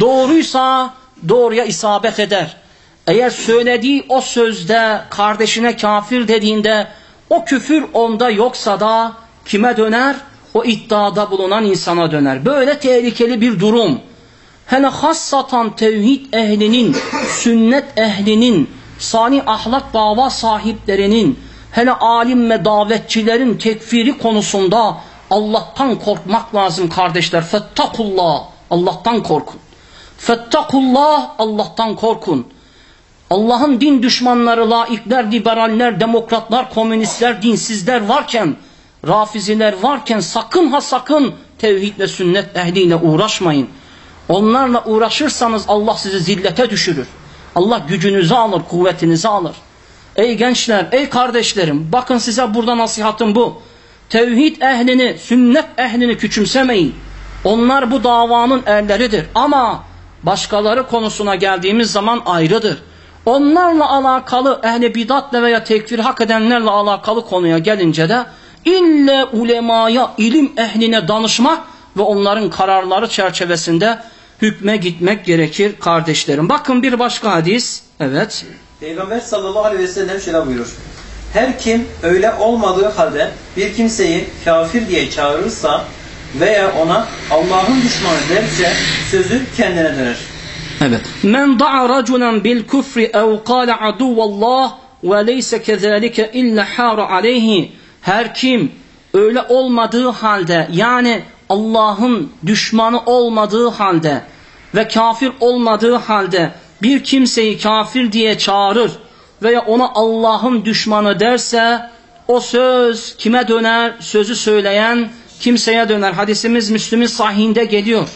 doğruysa doğruya isabet eder. Eğer söylediği o sözde kardeşine kafir dediğinde o küfür onda yoksa da kime döner? O iddiada bulunan insana döner. Böyle tehlikeli bir durum. Hele hassatan tevhid ehlinin, sünnet ehlinin, sani ahlak dava sahiplerinin hele alim ve davetçilerin tekfiri konusunda Allah'tan korkmak lazım kardeşler. Fettakullah. Allah'tan korkun. Fettakullah. Allah'tan korkun. Allah'ın din düşmanları, laikler, liberaller, demokratlar, komünistler, dinsizler varken, rafiziler varken sakın ha sakın tevhid ve sünnet ehliyle uğraşmayın. Onlarla uğraşırsanız Allah sizi zillete düşürür. Allah gücünüzü alır, kuvvetinizi alır. Ey gençler, ey kardeşlerim, bakın size burada nasihatım bu. Tevhid ehlini, sünnet ehlini küçümsemeyin. Onlar bu davanın erleridir. Ama başkaları konusuna geldiğimiz zaman ayrıdır. Onlarla alakalı ehli bidatla veya tekfir hak edenlerle alakalı konuya gelince de ille ulemaya, ilim ehline danışmak ve onların kararları çerçevesinde hükme gitmek gerekir kardeşlerim. Bakın bir başka hadis. Evet. Peygamber sallallahu aleyhi ve sellem şöyle buyurur. Her kim öyle olmadığı halde bir kimseyi kafir diye çağırırsa veya ona Allah'ın düşmanı derse sözü kendine döner. Evet. Men da'a raculan bil kufri ev kâle aduvallah ve leyse kezalike illa hâra aleyhi. Her kim öyle olmadığı halde yani Allah'ın düşmanı olmadığı halde ve kafir olmadığı halde bir kimseyi kafir diye çağırır veya ona Allah'ın düşmanı derse o söz kime döner? Sözü söyleyen kimseye döner. Hadisimiz Müslüm'ün sahihinde geliyor.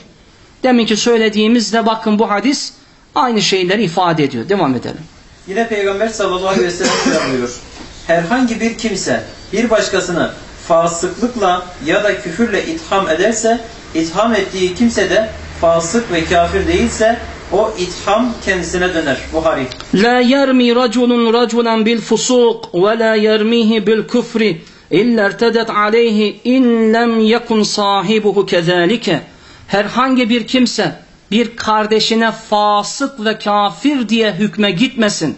Deminki söylediğimizde bakın bu hadis aynı şeyleri ifade ediyor. Devam edelim. Yine Peygamber sallallahu aleyhi ve sellem buyurur. Herhangi bir kimse bir başkasını fasıklıkla ya da küfürle itham ederse itham ettiği kimse de fasık ve kafir değilse o itham kendisine döner. Buhari. La yermi raculun raculan bil fusuk ve la yermihi bil küfri illa ertedet aleyhi in lem yekun sahibuhu kezalike. Herhangi bir kimse bir kardeşine fasık ve kafir diye hükme gitmesin.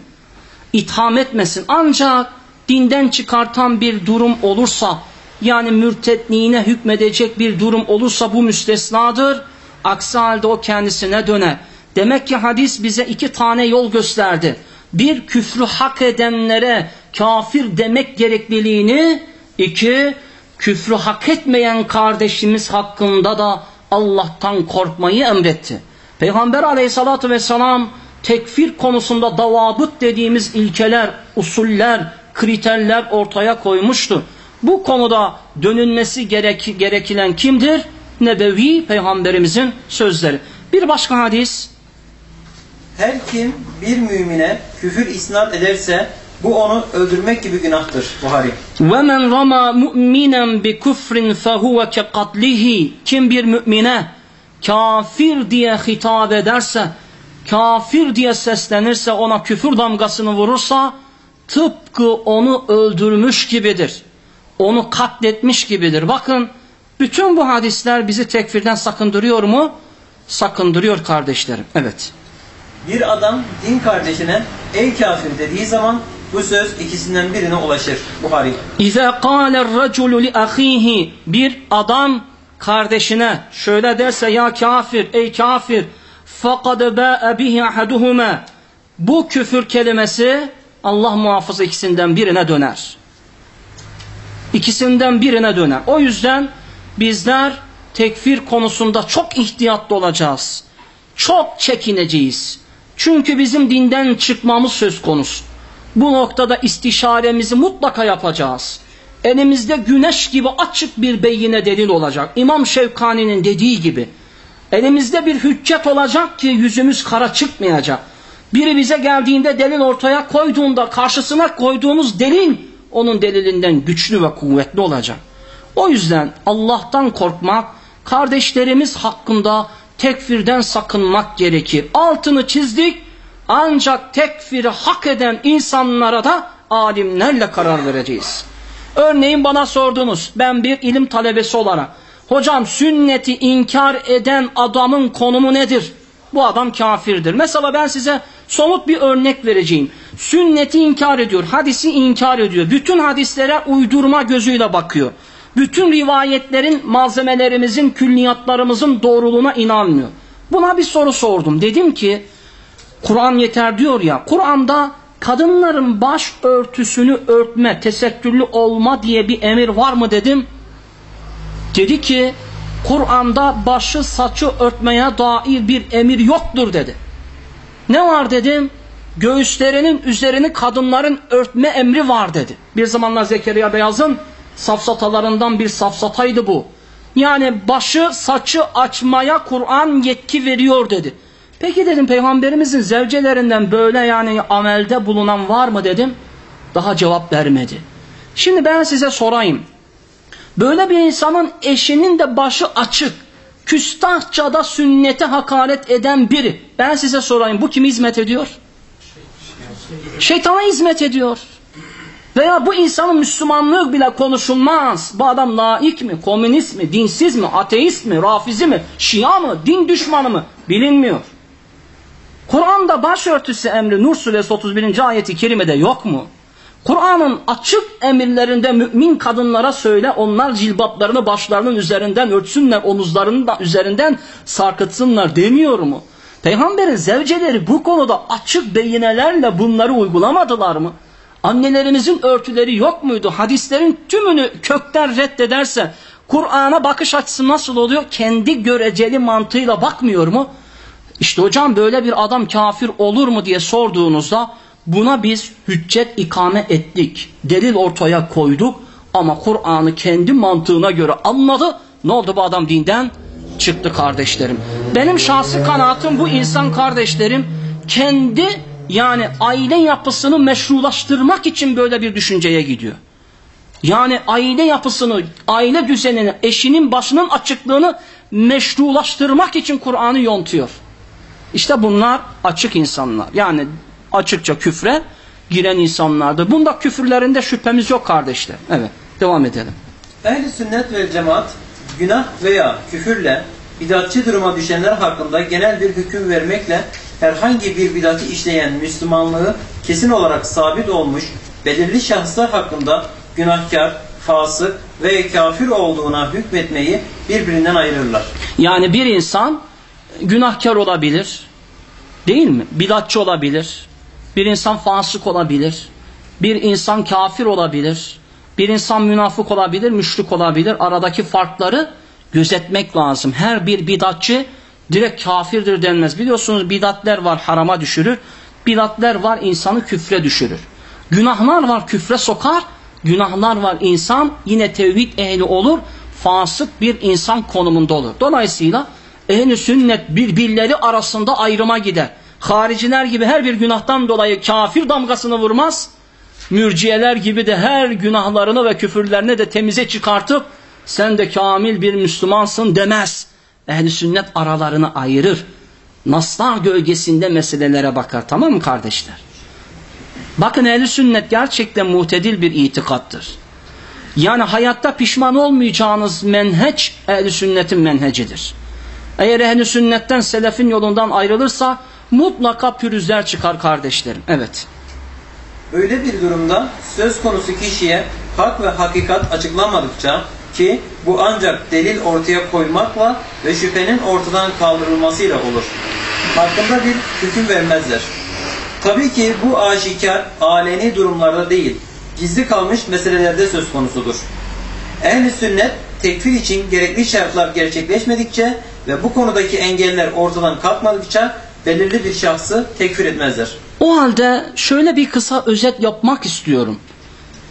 itham etmesin. Ancak dinden çıkartan bir durum olursa yani mürtetliğine hükmedecek bir durum olursa bu müstesnadır. Aksi halde o kendisine döner. Demek ki hadis bize iki tane yol gösterdi. Bir küfrü hak edenlere kafir demek gerekliliğini, iki küfrü hak etmeyen kardeşimiz hakkında da Allah'tan korkmayı emretti. Peygamber aleyhissalatü vesselam tekfir konusunda davabıt dediğimiz ilkeler, usuller, kriterler ortaya koymuştur. Bu konuda dönülmesi gerek, gerekilen kimdir? Nebevi peygamberimizin sözleri. Bir başka hadis. Her kim bir mümine küfür isnat ederse bu onu öldürmek gibi günahtır. Buhari. Ve men rama mu'minen bi kufrin. Kim bir mümine kafir diye hitap ederse, kafir diye seslenirse ona küfür damgasını vurursa tıpkı onu öldürmüş gibidir. Onu katletmiş gibidir. Bakın, bütün bu hadisler bizi tekfirden sakındırıyor mu? Sakındırıyor kardeşlerim. Evet. Bir adam din kardeşine ey kafir dediği zaman bu söz ikisinden birine ulaşır. Buhari. İza qala raculu li ahihi bir adam kardeşine şöyle derse ya kafir ey kafir fakad ba'a bihi ahaduhuma bu küfür kelimesi Allah muhafaza ikisinden birine döner. İkisinden birine döner. O yüzden bizler tekfir konusunda çok ihtiyatlı olacağız. Çok çekineceğiz. Çünkü bizim dinden çıkmamız söz konusu. Bu noktada istişaremizi mutlaka yapacağız. Elimizde güneş gibi açık bir beyine delil olacak. İmam Şevkani'nin dediği gibi. Elimizde bir hüccet olacak ki yüzümüz kara çıkmayacak. Biri bize geldiğinde delil ortaya koyduğunda karşısına koyduğumuz delil onun delilinden güçlü ve kuvvetli olacak. O yüzden Allah'tan korkmak, kardeşlerimiz hakkında tekfirden sakınmak gerekir. Altını çizdik ancak tekfiri hak eden insanlara da alimlerle karar vereceğiz. Örneğin bana sordunuz ben bir ilim talebesi olarak hocam sünneti inkar eden adamın konumu nedir? Bu adam kafirdir. Mesela ben size somut bir örnek vereceğim. Sünneti inkar ediyor, hadisi inkar ediyor. Bütün hadislere uydurma gözüyle bakıyor. Bütün rivayetlerin, malzemelerimizin, külliyatlarımızın doğruluğuna inanmıyor. Buna bir soru sordum. Dedim ki Kur'an yeter diyor ya. Kur'an'da kadınların baş örtüsünü örtme, tesettürlü olma diye bir emir var mı dedim. Dedi ki Kur'an'da başı saçı örtmeye dair bir emir yoktur dedi. Ne var dedim? Göğüslerinin üzerini kadınların örtme emri var dedi. Bir zamanlar Zekeriya Beyaz'ın safsatalarından bir safsataydı bu. Yani başı saçı açmaya Kur'an yetki veriyor dedi. Peki dedim peygamberimizin zevcelerinden böyle yani amelde bulunan var mı dedim. Daha cevap vermedi. Şimdi ben size sorayım. Böyle bir insanın eşinin de başı açık. Küstahça da sünnete hakaret eden biri. Ben size sorayım bu kim hizmet ediyor? Şeytana hizmet ediyor. Veya bu insanın Müslümanlığı bile konuşulmaz. Bu adam laik mi, komünist mi, dinsiz mi, ateist mi, rafizi mi, şia mı, din düşmanı mı bilinmiyor. Kur'an'da başörtüsü emri Nur suresi 31. ayeti kerimede yok mu? Kur'an'ın açık emirlerinde mümin kadınlara söyle onlar cilbaplarını başlarının üzerinden örtsünler, omuzlarının da üzerinden sarkıtsınlar demiyor mu? Peygamberin zevceleri bu konuda açık beyinelerle bunları uygulamadılar mı? Annelerimizin örtüleri yok muydu? Hadislerin tümünü kökten reddederse Kur'an'a bakış açısı nasıl oluyor? Kendi göreceli mantığıyla bakmıyor mu? İşte hocam böyle bir adam kafir olur mu diye sorduğunuzda buna biz hüccet ikame ettik. Delil ortaya koyduk ama Kur'an'ı kendi mantığına göre anladı. Ne oldu bu adam dinden? Çıktı kardeşlerim. Benim şahsi kanaatim bu insan kardeşlerim kendi yani aile yapısını meşrulaştırmak için böyle bir düşünceye gidiyor. Yani aile yapısını, aile düzenini, eşinin başının açıklığını meşrulaştırmak için Kur'an'ı yontuyor. İşte bunlar açık insanlar. Yani açıkça küfre giren insanlardır. Bunda küfürlerinde şüphemiz yok kardeşler. Evet devam edelim. Ehli sünnet ve cemaat günah veya küfürle bidatçı duruma düşenler hakkında genel bir hüküm vermekle herhangi bir bidatı işleyen Müslümanlığı kesin olarak sabit olmuş belirli şahıslar hakkında günahkar, fasık ve kafir olduğuna hükmetmeyi birbirinden ayırırlar. Yani bir insan günahkar olabilir, değil mi? Bidatçı olabilir, bir insan fasık olabilir, bir insan kafir olabilir, bir insan münafık olabilir, müşrik olabilir. Aradaki farkları gözetmek lazım. Her bir bidatçı direkt kafirdir denmez. Biliyorsunuz bidatler var harama düşürür. Bidatler var insanı küfre düşürür. Günahlar var küfre sokar. Günahlar var insan yine tevhid ehli olur. Fasık bir insan konumunda olur. Dolayısıyla ehli sünnet birbirleri arasında ayrıma gider. Hariciler gibi her bir günahtan dolayı kafir damgasını vurmaz. Mürciyeler gibi de her günahlarını ve küfürlerini de temize çıkartıp sen de kamil bir Müslümansın demez. Ehli sünnet aralarını ayırır. Naslar gölgesinde meselelere bakar. Tamam mı kardeşler? Bakın ehli sünnet gerçekten muhtedil bir itikattır. Yani hayatta pişman olmayacağınız menheç ehli sünnetin menhecidir. Eğer ehli sünnetten selefin yolundan ayrılırsa mutlaka pürüzler çıkar kardeşlerim. Evet. Böyle bir durumda söz konusu kişiye hak ve hakikat açıklanmadıkça ki bu ancak delil ortaya koymakla ve şüphenin ortadan kaldırılmasıyla olur. Hakkında bir hüküm vermezler. Tabii ki bu aşikar, aleni durumlarda değil, gizli kalmış meselelerde söz konusudur. Ehl-i sünnet tekfir için gerekli şartlar gerçekleşmedikçe ve bu konudaki engeller ortadan kalkmadıkça belirli bir şahsı tekfir etmezler. O halde şöyle bir kısa özet yapmak istiyorum.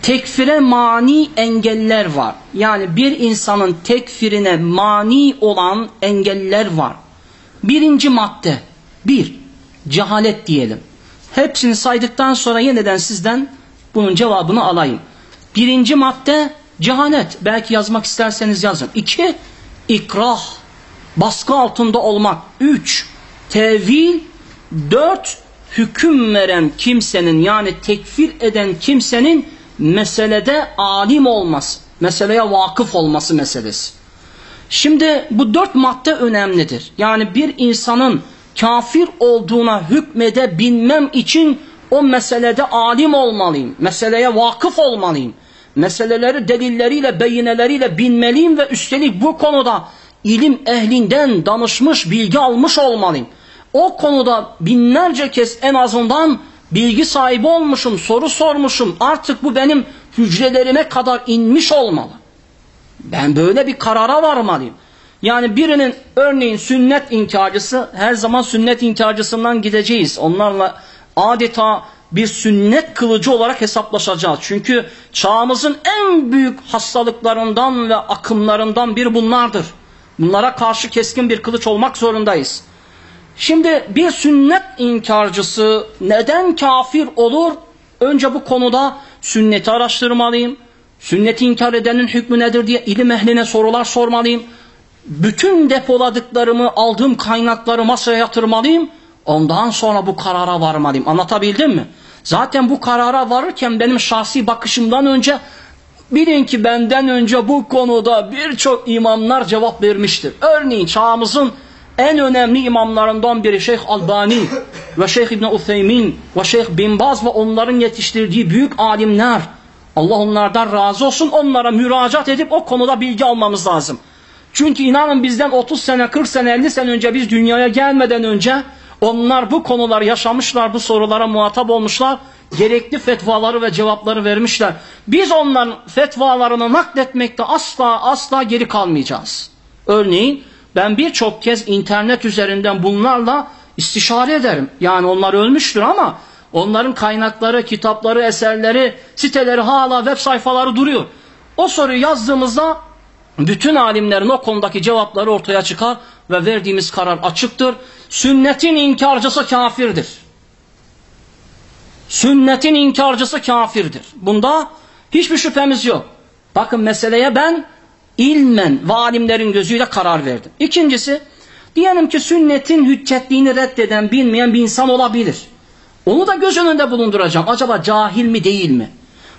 Tekfire mani engeller var. Yani bir insanın tekfirine mani olan engeller var. Birinci madde. Bir, cehalet diyelim. Hepsini saydıktan sonra yeniden sizden bunun cevabını alayım. Birinci madde cehalet. Belki yazmak isterseniz yazın. İki, ikrah. Baskı altında olmak. Üç, tevil. Dört, hüküm veren kimsenin yani tekfir eden kimsenin meselede alim olması, meseleye vakıf olması meselesi. Şimdi bu dört madde önemlidir. Yani bir insanın kafir olduğuna hükmede bilmem için o meselede alim olmalıyım. Meseleye vakıf olmalıyım. Meseleleri delilleriyle, beyineleriyle bilmeliyim ve üstelik bu konuda ilim ehlinden danışmış, bilgi almış olmalıyım. O konuda binlerce kez en azından bilgi sahibi olmuşum, soru sormuşum. Artık bu benim hücrelerime kadar inmiş olmalı. Ben böyle bir karara varmalıyım. Yani birinin örneğin sünnet inkarcısı her zaman sünnet inkarcısından gideceğiz. Onlarla adeta bir sünnet kılıcı olarak hesaplaşacağız. Çünkü çağımızın en büyük hastalıklarından ve akımlarından biri bunlardır. Bunlara karşı keskin bir kılıç olmak zorundayız. Şimdi bir sünnet inkarcısı neden kafir olur? Önce bu konuda sünneti araştırmalıyım. Sünneti inkar edenin hükmü nedir diye ilim ehline sorular sormalıyım. Bütün depoladıklarımı, aldığım kaynakları masaya yatırmalıyım. Ondan sonra bu karara varmalıyım. Anlatabildim mi? Zaten bu karara varırken benim şahsi bakışımdan önce bilin ki benden önce bu konuda birçok imamlar cevap vermiştir. Örneğin çağımızın en önemli imamlarından biri Şeyh Albani ve Şeyh İbn Utheymin ve Şeyh Bin Baz ve onların yetiştirdiği büyük alimler. Allah onlardan razı olsun. Onlara müracaat edip o konuda bilgi almamız lazım. Çünkü inanın bizden 30 sene, 40 sene, 50 sene önce biz dünyaya gelmeden önce onlar bu konular yaşamışlar, bu sorulara muhatap olmuşlar. Gerekli fetvaları ve cevapları vermişler. Biz onların fetvalarını nakletmekte asla asla geri kalmayacağız. Örneğin ben birçok kez internet üzerinden bunlarla istişare ederim. Yani onlar ölmüştür ama onların kaynakları, kitapları, eserleri, siteleri hala web sayfaları duruyor. O soruyu yazdığımızda bütün alimlerin o konudaki cevapları ortaya çıkar ve verdiğimiz karar açıktır. Sünnetin inkarcısı kafirdir. Sünnetin inkarcısı kafirdir. Bunda hiçbir şüphemiz yok. Bakın meseleye ben ilmen ve alimlerin gözüyle karar verdim. İkincisi, diyelim ki sünnetin hüccetliğini reddeden, bilmeyen bir insan olabilir. Onu da göz önünde bulunduracağım. Acaba cahil mi değil mi?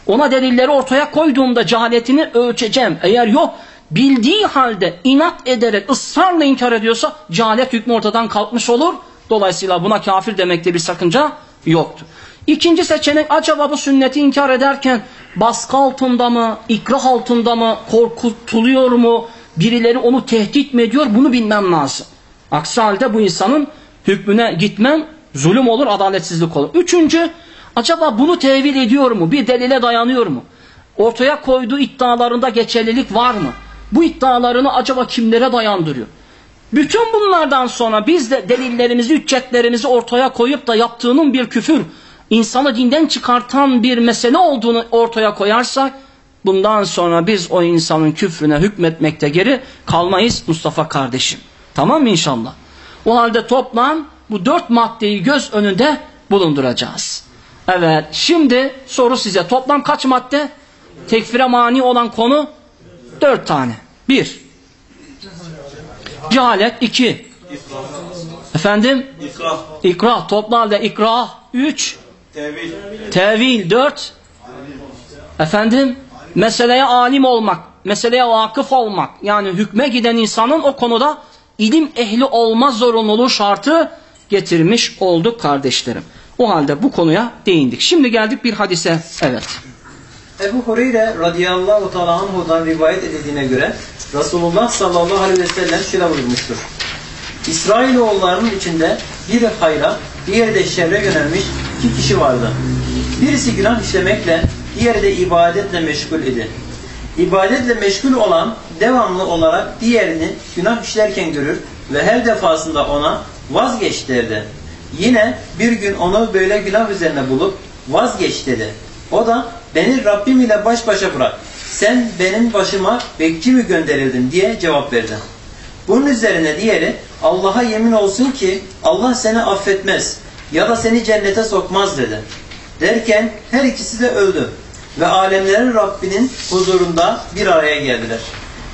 Ona delilleri ortaya koyduğumda cehaletini ölçeceğim. Eğer yok, bildiği halde inat ederek ısrarla inkar ediyorsa cehalet hükmü ortadan kalkmış olur. Dolayısıyla buna kafir demekte bir sakınca yoktur. İkinci seçenek acaba bu sünneti inkar ederken baskı altında mı, ikrah altında mı, korkutuluyor mu, birileri onu tehdit mi ediyor bunu bilmem lazım. Aksi halde bu insanın hükmüne gitmem zulüm olur, adaletsizlik olur. Üçüncü, acaba bunu tevil ediyor mu, bir delile dayanıyor mu? Ortaya koyduğu iddialarında geçerlilik var mı? Bu iddialarını acaba kimlere dayandırıyor? Bütün bunlardan sonra biz de delillerimizi, hüccetlerimizi ortaya koyup da yaptığının bir küfür, insanı dinden çıkartan bir mesele olduğunu ortaya koyarsak, bundan sonra biz o insanın küfrüne hükmetmekte geri kalmayız Mustafa kardeşim. Tamam mı inşallah? O halde toplam bu dört maddeyi göz önünde bulunduracağız. Evet şimdi soru size toplam kaç madde? Tekfire mani olan konu dört tane. Bir. Cehalet iki. Efendim? İkrah, İkrah toplam halde ikrah üç. Tevil, Tevil dört. Efendim? Meseleye alim olmak, meseleye vakıf olmak. Yani hükme giden insanın o konuda ilim ehli olma zorunluluğu şartı getirmiş olduk kardeşlerim. O halde bu konuya değindik. Şimdi geldik bir hadise. Evet. Ebu Hureyre radıyallahu ta'ala anhudan rivayet edildiğine göre Resulullah sallallahu aleyhi ve sellem şöyle buyurmuştur. İsrailoğullarının içinde biri hayra, diğeri de şerre yönelmiş iki kişi vardı. Birisi günah işlemekle, diğeri de ibadetle meşgul idi. İbadetle meşgul olan devamlı olarak diğerini günah işlerken görür ve her defasında ona vazgeç derdi. Yine bir gün onu böyle günah üzerine bulup vazgeç dedi. O da beni Rabbim ile baş başa bırak. Sen benim başıma bekçi mi gönderildin diye cevap verdi. Bunun üzerine diğeri Allah'a yemin olsun ki Allah seni affetmez ya da seni cennete sokmaz dedi. Derken her ikisi de öldü ve alemlerin Rabbinin huzurunda bir araya geldiler.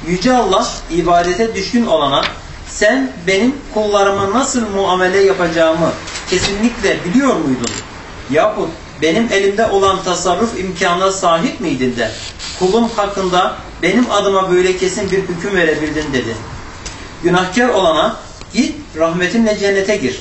Yüce Allah ibadete düşkün olana sen benim kullarıma nasıl muamele yapacağımı kesinlikle biliyor muydun? Yahut benim elimde olan tasarruf imkanına sahip miydin de kulum hakkında benim adıma böyle kesin bir hüküm verebildin dedi. Günahkar olana git rahmetimle cennete gir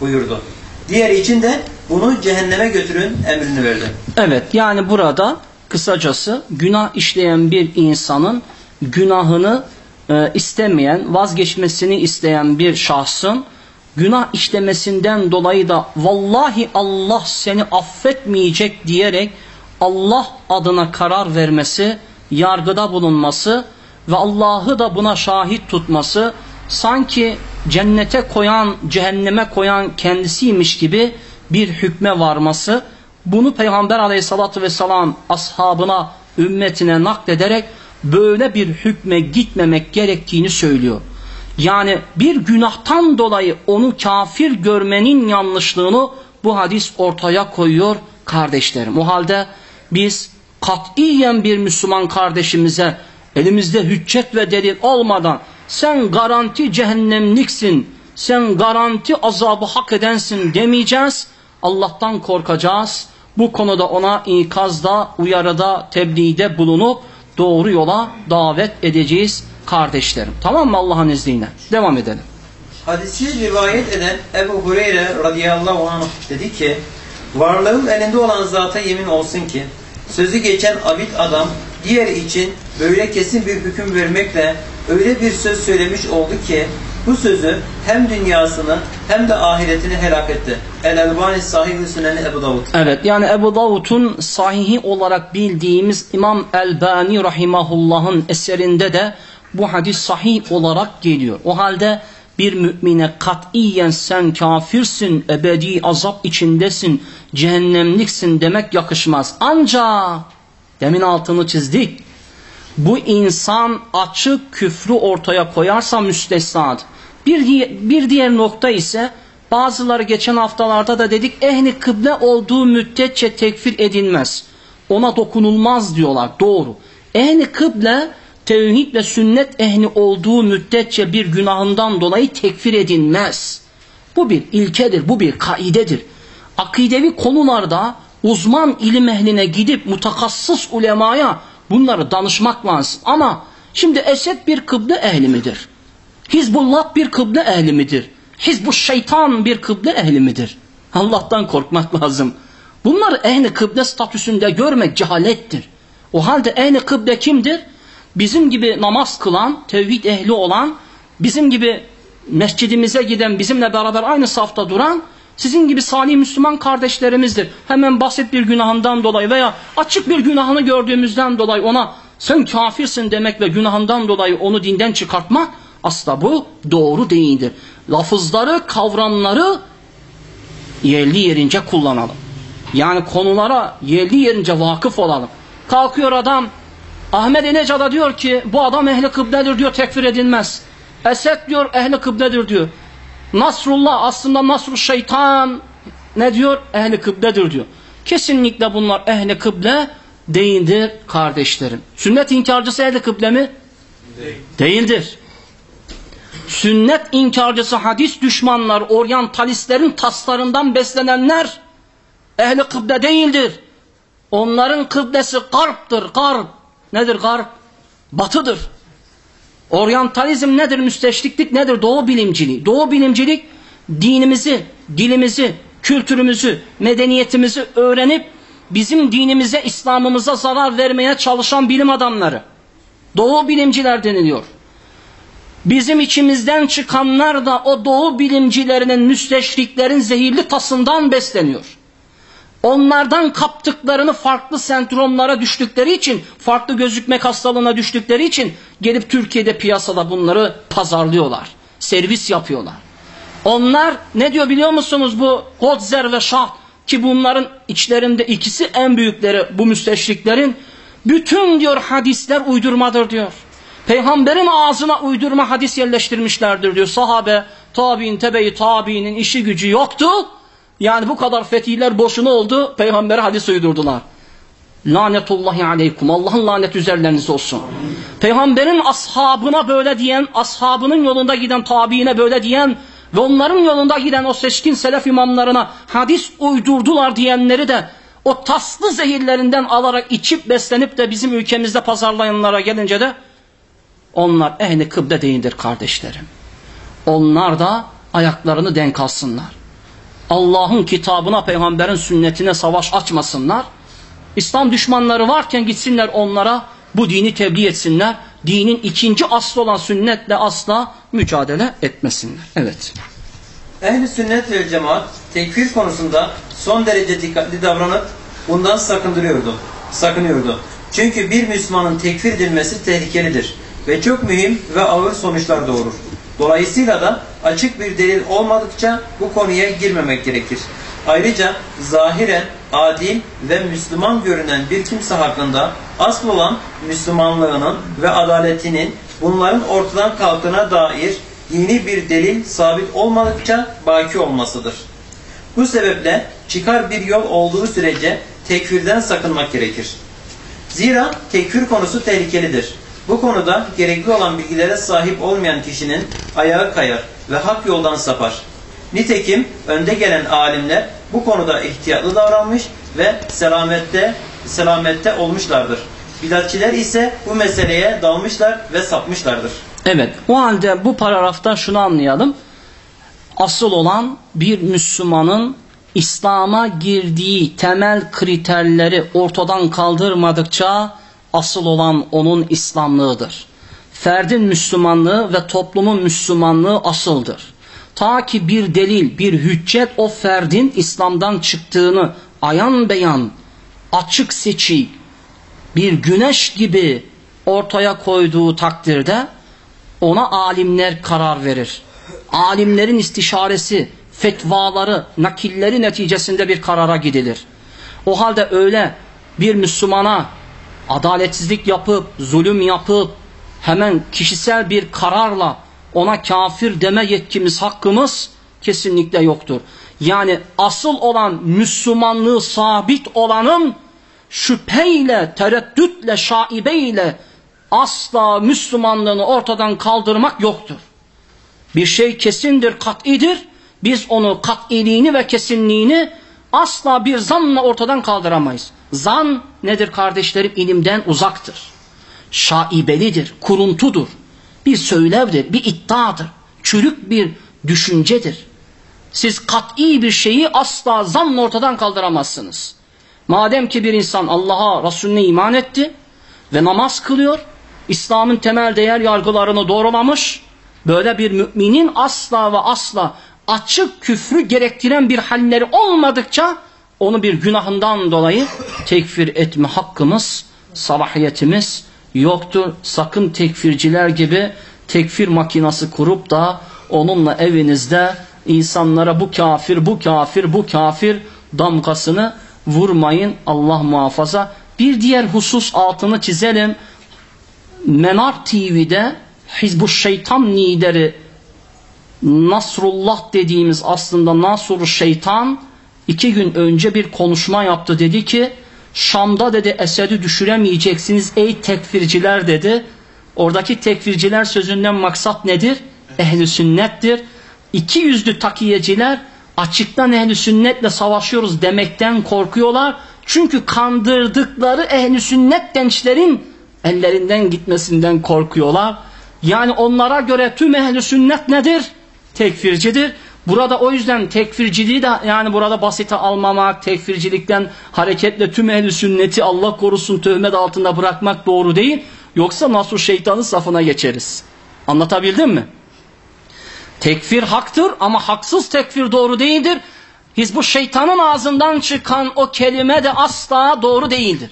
buyurdu. Diğeri için de bunu cehenneme götürün emrini verdi. Evet yani burada kısacası günah işleyen bir insanın günahını e, istemeyen, vazgeçmesini isteyen bir şahsın günah işlemesinden dolayı da vallahi Allah seni affetmeyecek diyerek Allah adına karar vermesi, yargıda bulunması ve Allah'ı da buna şahit tutması sanki cennete koyan, cehenneme koyan kendisiymiş gibi bir hükme varması bunu Peygamber aleyhissalatü vesselam ashabına, ümmetine naklederek böyle bir hükme gitmemek gerektiğini söylüyor. Yani bir günahtan dolayı onu kafir görmenin yanlışlığını bu hadis ortaya koyuyor kardeşlerim. O halde biz katiyen bir Müslüman kardeşimize elimizde hüccet ve delil olmadan sen garanti cehennemliksin, sen garanti azabı hak edensin demeyeceğiz. Allah'tan korkacağız. Bu konuda ona ikazda, uyarıda, tebliğde bulunup doğru yola davet edeceğiz kardeşlerim. Tamam mı Allah'ın izniyle? Devam edelim. Hadisi rivayet eden Ebu Hureyre radıyallahu anh dedi ki Varlığım elinde olan zata yemin olsun ki sözü geçen abid adam diğer için böyle kesin bir hüküm vermekle öyle bir söz söylemiş oldu ki bu sözü hem dünyasını hem de ahiretini helak etti. El-Elbani Sahih-i Süneni Ebu Davud. Evet yani Ebu Davud'un sahihi olarak bildiğimiz İmam Elbani Rahimahullah'ın eserinde de bu hadis sahih olarak geliyor. O halde bir mümine katiyen sen kafirsin, ebedi azap içindesin, cehennemliksin demek yakışmaz. Ancak demin altını çizdik. Bu insan açık küfrü ortaya koyarsa müstesnadır. Bir, bir diğer nokta ise bazıları geçen haftalarda da dedik ehli kıble olduğu müddetçe tekfir edilmez. Ona dokunulmaz diyorlar. Doğru. Ehli kıble tevhid ve sünnet ehli olduğu müddetçe bir günahından dolayı tekfir edilmez. Bu bir ilkedir, bu bir kaidedir. Akidevi konularda uzman ilim ehline gidip mutakassıs ulemaya bunları danışmak lazım. Ama şimdi Esed bir kıble ehli midir? Hizbullah bir kıble ehli midir? Hizbu şeytan bir kıble ehli midir? Allah'tan korkmak lazım. Bunları ehli kıble statüsünde görmek cehalettir. O halde ehli kıble kimdir? Bizim gibi namaz kılan, tevhid ehli olan, bizim gibi mescidimize giden, bizimle beraber aynı safta duran, sizin gibi salih Müslüman kardeşlerimizdir. Hemen basit bir günahından dolayı veya açık bir günahını gördüğümüzden dolayı ona sen kafirsin demek ve günahından dolayı onu dinden çıkartmak asla bu doğru değildir. Lafızları, kavramları yerli yerince kullanalım. Yani konulara yerli yerince vakıf olalım. Kalkıyor adam Ahmet Enecada diyor ki bu adam ehli kıbledir diyor tekfir edilmez. Esed diyor ehli kıbledir diyor. Nasrullah aslında Nasr şeytan ne diyor? Ehli kıbledir diyor. Kesinlikle bunlar ehli kıble değildir kardeşlerim. Sünnet inkarcısı ehli kıble mi? Değil. Değildir. Sünnet inkarcısı hadis düşmanlar, oryantalistlerin taslarından beslenenler ehli kıble değildir. Onların kıblesi garptır, garp. Nedir garp? Batıdır. Oryantalizm nedir? Müsteşriklik nedir? Doğu bilimciliği. Doğu bilimcilik dinimizi, dilimizi, kültürümüzü, medeniyetimizi öğrenip bizim dinimize, İslam'ımıza zarar vermeye çalışan bilim adamları. Doğu bilimciler deniliyor. Bizim içimizden çıkanlar da o doğu bilimcilerinin, müsteşriklerin zehirli tasından besleniyor onlardan kaptıklarını farklı sendromlara düştükleri için, farklı gözükmek hastalığına düştükleri için gelip Türkiye'de piyasada bunları pazarlıyorlar. Servis yapıyorlar. Onlar ne diyor biliyor musunuz bu Godzer ve Şah ki bunların içlerinde ikisi en büyükleri bu müsteşriklerin bütün diyor hadisler uydurmadır diyor. Peygamberin ağzına uydurma hadis yerleştirmişlerdir diyor. Sahabe, tabi'in, tebe-i tabi'inin işi gücü yoktu. Yani bu kadar fetihler boşuna oldu. Peygamber'e hadis uydurdular. Lanetullahi aleykum. Allah'ın lanet üzerlerinize olsun. Peygamberin ashabına böyle diyen, ashabının yolunda giden tabiine böyle diyen ve onların yolunda giden o seçkin selef imamlarına hadis uydurdular diyenleri de o taslı zehirlerinden alarak içip beslenip de bizim ülkemizde pazarlayanlara gelince de onlar ehli kıble değildir kardeşlerim. Onlar da ayaklarını denk alsınlar. Allah'ın kitabına, peygamberin sünnetine savaş açmasınlar. İslam düşmanları varken gitsinler onlara bu dini tebliğ etsinler. Dinin ikinci aslı olan sünnetle asla mücadele etmesinler. Evet. Ehli sünnet ve cemaat tekfir konusunda son derece dikkatli davranıp bundan sakındırıyordu. Sakınıyordu. Çünkü bir Müslümanın tekfir edilmesi tehlikelidir ve çok mühim ve ağır sonuçlar doğurur. Dolayısıyla da açık bir delil olmadıkça bu konuya girmemek gerekir. Ayrıca zahiren adil ve Müslüman görünen bir kimse hakkında asıl olan Müslümanlığının ve adaletinin bunların ortadan kalktığına dair dini bir delil sabit olmadıkça baki olmasıdır. Bu sebeple çıkar bir yol olduğu sürece tekfirden sakınmak gerekir. Zira tekfir konusu tehlikelidir. Bu konuda gerekli olan bilgilere sahip olmayan kişinin ayağı kayar ve hak yoldan sapar. Nitekim önde gelen alimler bu konuda ihtiyatlı davranmış ve selamette selamette olmuşlardır. Bidatçiler ise bu meseleye dalmışlar ve sapmışlardır. Evet, o halde bu paragrafta şunu anlayalım. Asıl olan bir Müslümanın İslam'a girdiği temel kriterleri ortadan kaldırmadıkça asıl olan onun İslamlığıdır. Ferdin Müslümanlığı ve toplumun Müslümanlığı asıldır. Ta ki bir delil, bir hüccet o ferdin İslam'dan çıktığını ayan beyan, açık seçik, bir güneş gibi ortaya koyduğu takdirde ona alimler karar verir. Alimlerin istişaresi, fetvaları, nakilleri neticesinde bir karara gidilir. O halde öyle bir Müslümana adaletsizlik yapıp, zulüm yapıp, hemen kişisel bir kararla ona kafir deme yetkimiz, hakkımız kesinlikle yoktur. Yani asıl olan Müslümanlığı sabit olanın şüpheyle, tereddütle, şaibeyle asla Müslümanlığını ortadan kaldırmak yoktur. Bir şey kesindir, kat'idir. Biz onu kat'iliğini ve kesinliğini asla bir zanla ortadan kaldıramayız. Zan nedir kardeşlerim? İlimden uzaktır. Şaibelidir, kuruntudur. Bir söylevdir, bir iddiadır. Çürük bir düşüncedir. Siz kat'i bir şeyi asla zanla ortadan kaldıramazsınız. Madem ki bir insan Allah'a, Resulüne iman etti ve namaz kılıyor, İslam'ın temel değer yargılarını doğrulamış, böyle bir müminin asla ve asla açık küfrü gerektiren bir halleri olmadıkça onu bir günahından dolayı tekfir etme hakkımız, salahiyetimiz yoktur. Sakın tekfirciler gibi tekfir makinası kurup da onunla evinizde insanlara bu kafir, bu kafir, bu kafir damgasını vurmayın Allah muhafaza. Bir diğer husus altını çizelim. Menar TV'de Hizbu Şeytan lideri Nasrullah dediğimiz aslında Nasur Şeytan iki gün önce bir konuşma yaptı. Dedi ki Şam'da dedi Esed'i düşüremeyeceksiniz ey tekfirciler dedi. Oradaki tekfirciler sözünden maksat nedir? Ehli sünnettir. İki yüzlü takiyeciler açıktan ehli sünnetle savaşıyoruz demekten korkuyorlar. Çünkü kandırdıkları ehli sünnet gençlerin ellerinden gitmesinden korkuyorlar. Yani onlara göre tüm ehli sünnet nedir? Tekfircidir. Burada o yüzden tekfirciliği de yani burada basite almamak, tekfircilikten hareketle tüm ehli sünneti Allah korusun töhmet altında bırakmak doğru değil. Yoksa nasıl şeytanın safına geçeriz. Anlatabildim mi? Tekfir haktır ama haksız tekfir doğru değildir. bu şeytanın ağzından çıkan o kelime de asla doğru değildir.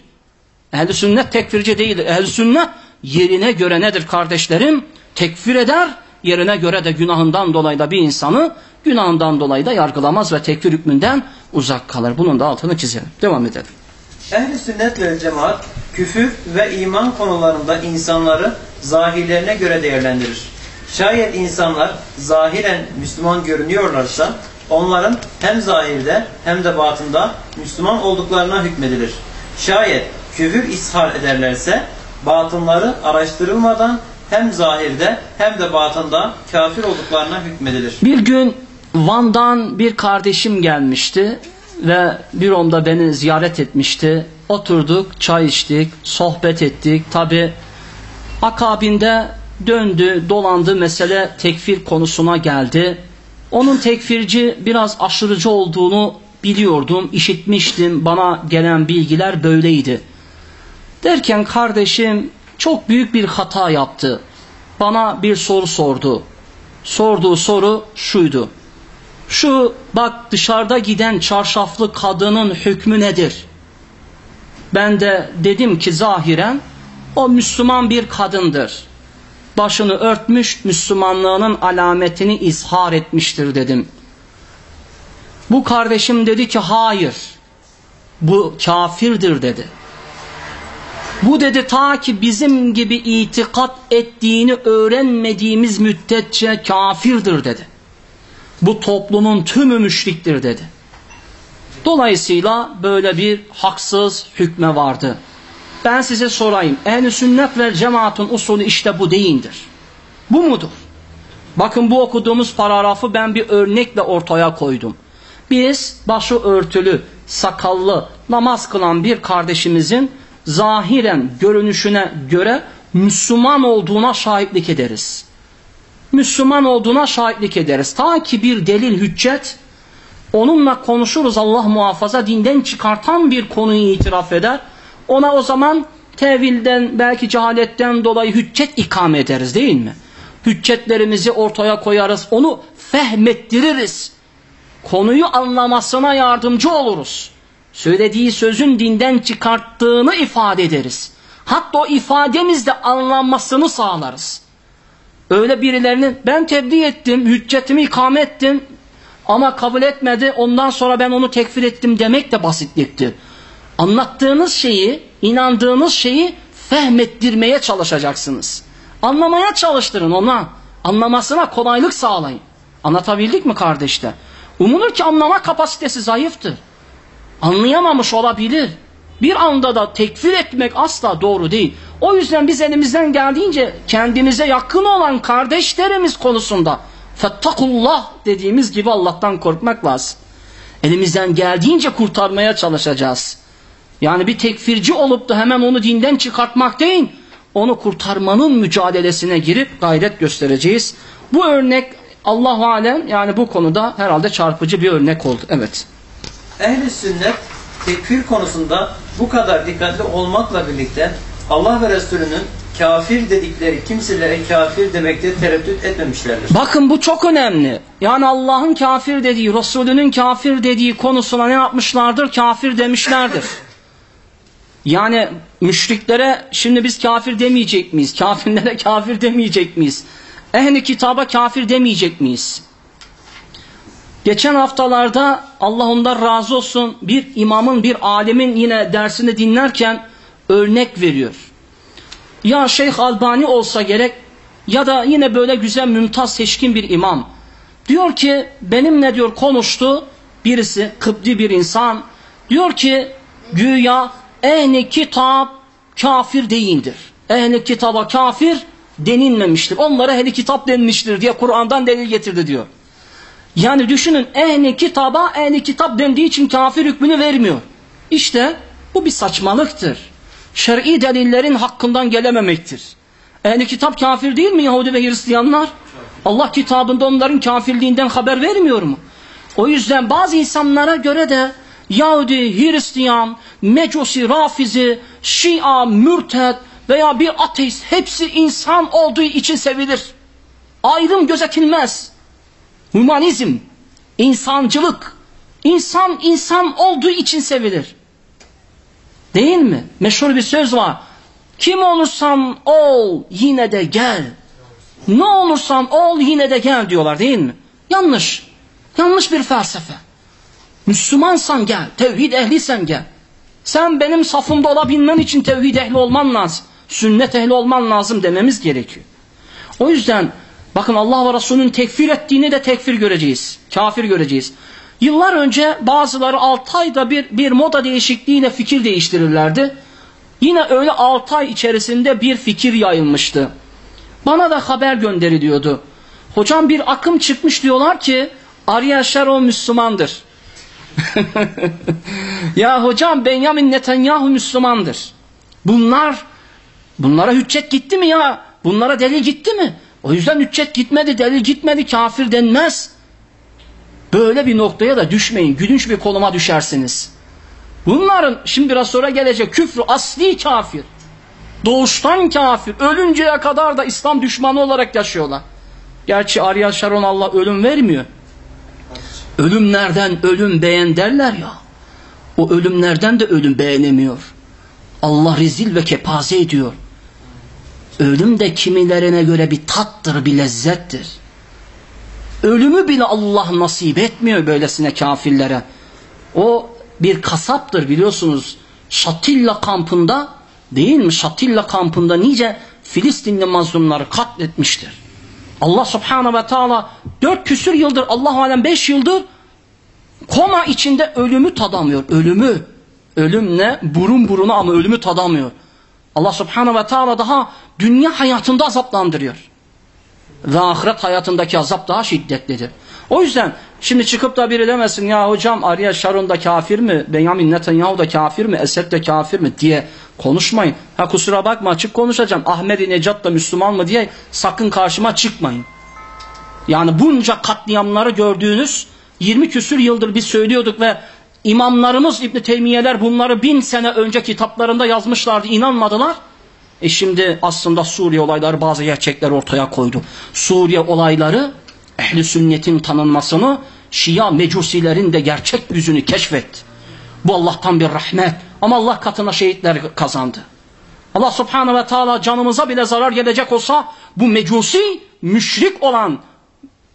Ehl-i sünnet tekfirci değildir. Ehl-i sünnet yerine göre nedir kardeşlerim? Tekfir eder, yerine göre de günahından dolayı da bir insanı günahından dolayı da yargılamaz ve tekfir hükmünden uzak kalır. Bunun da altını çizelim. Devam edelim. Ehl-i sünnet ve cemaat küfür ve iman konularında insanları zahirlerine göre değerlendirir. Şayet insanlar zahiren Müslüman görünüyorlarsa onların hem zahirde hem de batında Müslüman olduklarına hükmedilir. Şayet küfür ishar ederlerse batınları araştırılmadan hem zahirde hem de batında kafir olduklarına hükmedilir. Bir gün Van'dan bir kardeşim gelmişti ve bir onda beni ziyaret etmişti. Oturduk, çay içtik, sohbet ettik. Tabi akabinde döndü, dolandı mesele tekfir konusuna geldi. Onun tekfirci biraz aşırıcı olduğunu biliyordum, işitmiştim. Bana gelen bilgiler böyleydi. Derken kardeşim çok büyük bir hata yaptı. Bana bir soru sordu. Sorduğu soru şuydu. Şu bak dışarıda giden çarşaflı kadının hükmü nedir? Ben de dedim ki zahiren o Müslüman bir kadındır. Başını örtmüş Müslümanlığının alametini izhar etmiştir dedim. Bu kardeşim dedi ki hayır. Bu kafirdir dedi. Bu dedi ta ki bizim gibi itikat ettiğini öğrenmediğimiz müddetçe kafirdir dedi. Bu toplumun tümü müşriktir dedi. Dolayısıyla böyle bir haksız hükme vardı. Ben size sorayım. Ehl-i sünnet ve cemaatın usulü işte bu değildir. Bu mudur? Bakın bu okuduğumuz paragrafı ben bir örnekle ortaya koydum. Biz başı örtülü, sakallı, namaz kılan bir kardeşimizin zahiren görünüşüne göre Müslüman olduğuna şahitlik ederiz. Müslüman olduğuna şahitlik ederiz. Ta ki bir delil hüccet onunla konuşuruz Allah muhafaza dinden çıkartan bir konuyu itiraf eder. Ona o zaman tevilden belki cehaletten dolayı hüccet ikame ederiz değil mi? Hüccetlerimizi ortaya koyarız. Onu fehmettiririz. Konuyu anlamasına yardımcı oluruz. Söylediği sözün dinden çıkarttığını ifade ederiz. Hatta o ifademizde anlanmasını sağlarız. Öyle birilerinin ben tebliğ ettim, hüccetimi ikame ettim ama kabul etmedi ondan sonra ben onu tekfir ettim demek de basitliktir. Anlattığınız şeyi, inandığınız şeyi fehmettirmeye çalışacaksınız. Anlamaya çalıştırın ona. Anlamasına kolaylık sağlayın. Anlatabildik mi kardeşler? Umulur ki anlama kapasitesi zayıftır. Anlayamamış olabilir. Bir anda da tekfir etmek asla doğru değil. O yüzden biz elimizden geldiğince kendimize yakın olan kardeşlerimiz konusunda fettakullah dediğimiz gibi Allah'tan korkmak lazım. Elimizden geldiğince kurtarmaya çalışacağız. Yani bir tekfirci olup da hemen onu dinden çıkartmak değil, onu kurtarmanın mücadelesine girip gayret göstereceğiz. Bu örnek Allahu alem yani bu konuda herhalde çarpıcı bir örnek oldu. Evet. Ehli sünnet tekfir konusunda bu kadar dikkatli olmakla birlikte Allah ve Resulünün kafir dedikleri kimselere kafir demekte tereddüt etmemişlerdir. Bakın bu çok önemli. Yani Allah'ın kafir dediği, Resulünün kafir dediği konusuna ne yapmışlardır? Kafir demişlerdir. Yani müşriklere şimdi biz kafir demeyecek miyiz? Kafirlere kafir demeyecek miyiz? Ehli kitaba kafir demeyecek miyiz? Geçen haftalarda Allah ondan razı olsun bir imamın bir alemin yine dersini dinlerken örnek veriyor. Ya Şeyh Albani olsa gerek ya da yine böyle güzel mümtaz seçkin bir imam. Diyor ki benimle diyor konuştu birisi Kıbdi bir insan. Diyor ki güya ehli kitap kafir değildir. Ehli kitaba kafir denilmemiştir. Onlara ehli kitap denmiştir diye Kur'an'dan delil getirdi diyor. Yani düşünün ehli kitaba ehli kitap dendiği için kafir hükmünü vermiyor. İşte bu bir saçmalıktır. Şer'i delillerin hakkından gelememektir. Ehli kitap kafir değil mi Yahudi ve Hristiyanlar? Allah kitabında onların kafirliğinden haber vermiyor mu? O yüzden bazı insanlara göre de Yahudi, Hristiyan, Mecusi, Rafizi, Şia, Mürted veya bir ateist hepsi insan olduğu için sevilir. Ayrım gözetilmez. Humanizm, insancılık, insan insan olduğu için sevilir. Değil mi? Meşhur bir söz var. Kim olursan ol yine de gel. Ne olursan ol yine de gel diyorlar değil mi? Yanlış. Yanlış bir felsefe. Müslümansan gel, tevhid ehliysen gel. Sen benim safımda olabilmen için tevhid ehli olman lazım. Sünnet ehli olman lazım dememiz gerekiyor. O yüzden bakın Allah ve Resulünün tekfir ettiğini de tekfir göreceğiz. Kafir göreceğiz. Yıllar önce bazıları 6 ayda bir, bir moda değişikliğiyle fikir değiştirirlerdi. Yine öyle 6 ay içerisinde bir fikir yayılmıştı. Bana da haber gönderiliyordu. Hocam bir akım çıkmış diyorlar ki Ariel Sharon Müslümandır. ya hocam Benjamin Netanyahu Müslümandır. Bunlar bunlara hüccet gitti mi ya? Bunlara delil gitti mi? O yüzden hüccet gitmedi, delil gitmedi, kafir denmez. Böyle bir noktaya da düşmeyin. Gülünç bir koluma düşersiniz. Bunların şimdi biraz sonra gelecek küfrü asli kafir. Doğuştan kafir. Ölünceye kadar da İslam düşmanı olarak yaşıyorlar. Gerçi Ariel Sharon Allah ölüm vermiyor. Ölümlerden ölüm beğen derler ya. O ölümlerden de ölüm beğenemiyor. Allah rezil ve kepaze ediyor. Ölüm de kimilerine göre bir tattır, bir lezzettir. Ölümü bile Allah nasip etmiyor böylesine kafirlere. O bir kasaptır biliyorsunuz. Şatilla kampında değil mi? Şatilla kampında nice Filistinli mazlumları katletmiştir. Allah subhanahu ve teala dört küsür yıldır Allah alem beş yıldır koma içinde ölümü tadamıyor. Ölümü. Ölümle burun buruna ama ölümü tadamıyor. Allah subhanahu ve teala daha dünya hayatında azaplandırıyor. Ve ahiret hayatındaki azap daha şiddetlidir. O yüzden şimdi çıkıp da biri demesin ya hocam Ariel Sharon da kafir mi? Benjamin Netanyahu da kafir mi? Esed de kafir mi? diye konuşmayın. Ha kusura bakma açık konuşacağım. Ahmet-i Necat da Müslüman mı diye sakın karşıma çıkmayın. Yani bunca katliamları gördüğünüz 20 küsür yıldır biz söylüyorduk ve imamlarımız İbn Teymiyeler bunları bin sene önce kitaplarında yazmışlardı inanmadılar. E şimdi aslında Suriye olayları bazı gerçekler ortaya koydu. Suriye olayları ehli sünnetin tanınmasını Şia mecusilerin de gerçek yüzünü keşfetti. Bu Allah'tan bir rahmet. Ama Allah katına şehitler kazandı. Allah subhanahu ve teala canımıza bile zarar gelecek olsa bu mecusi müşrik olan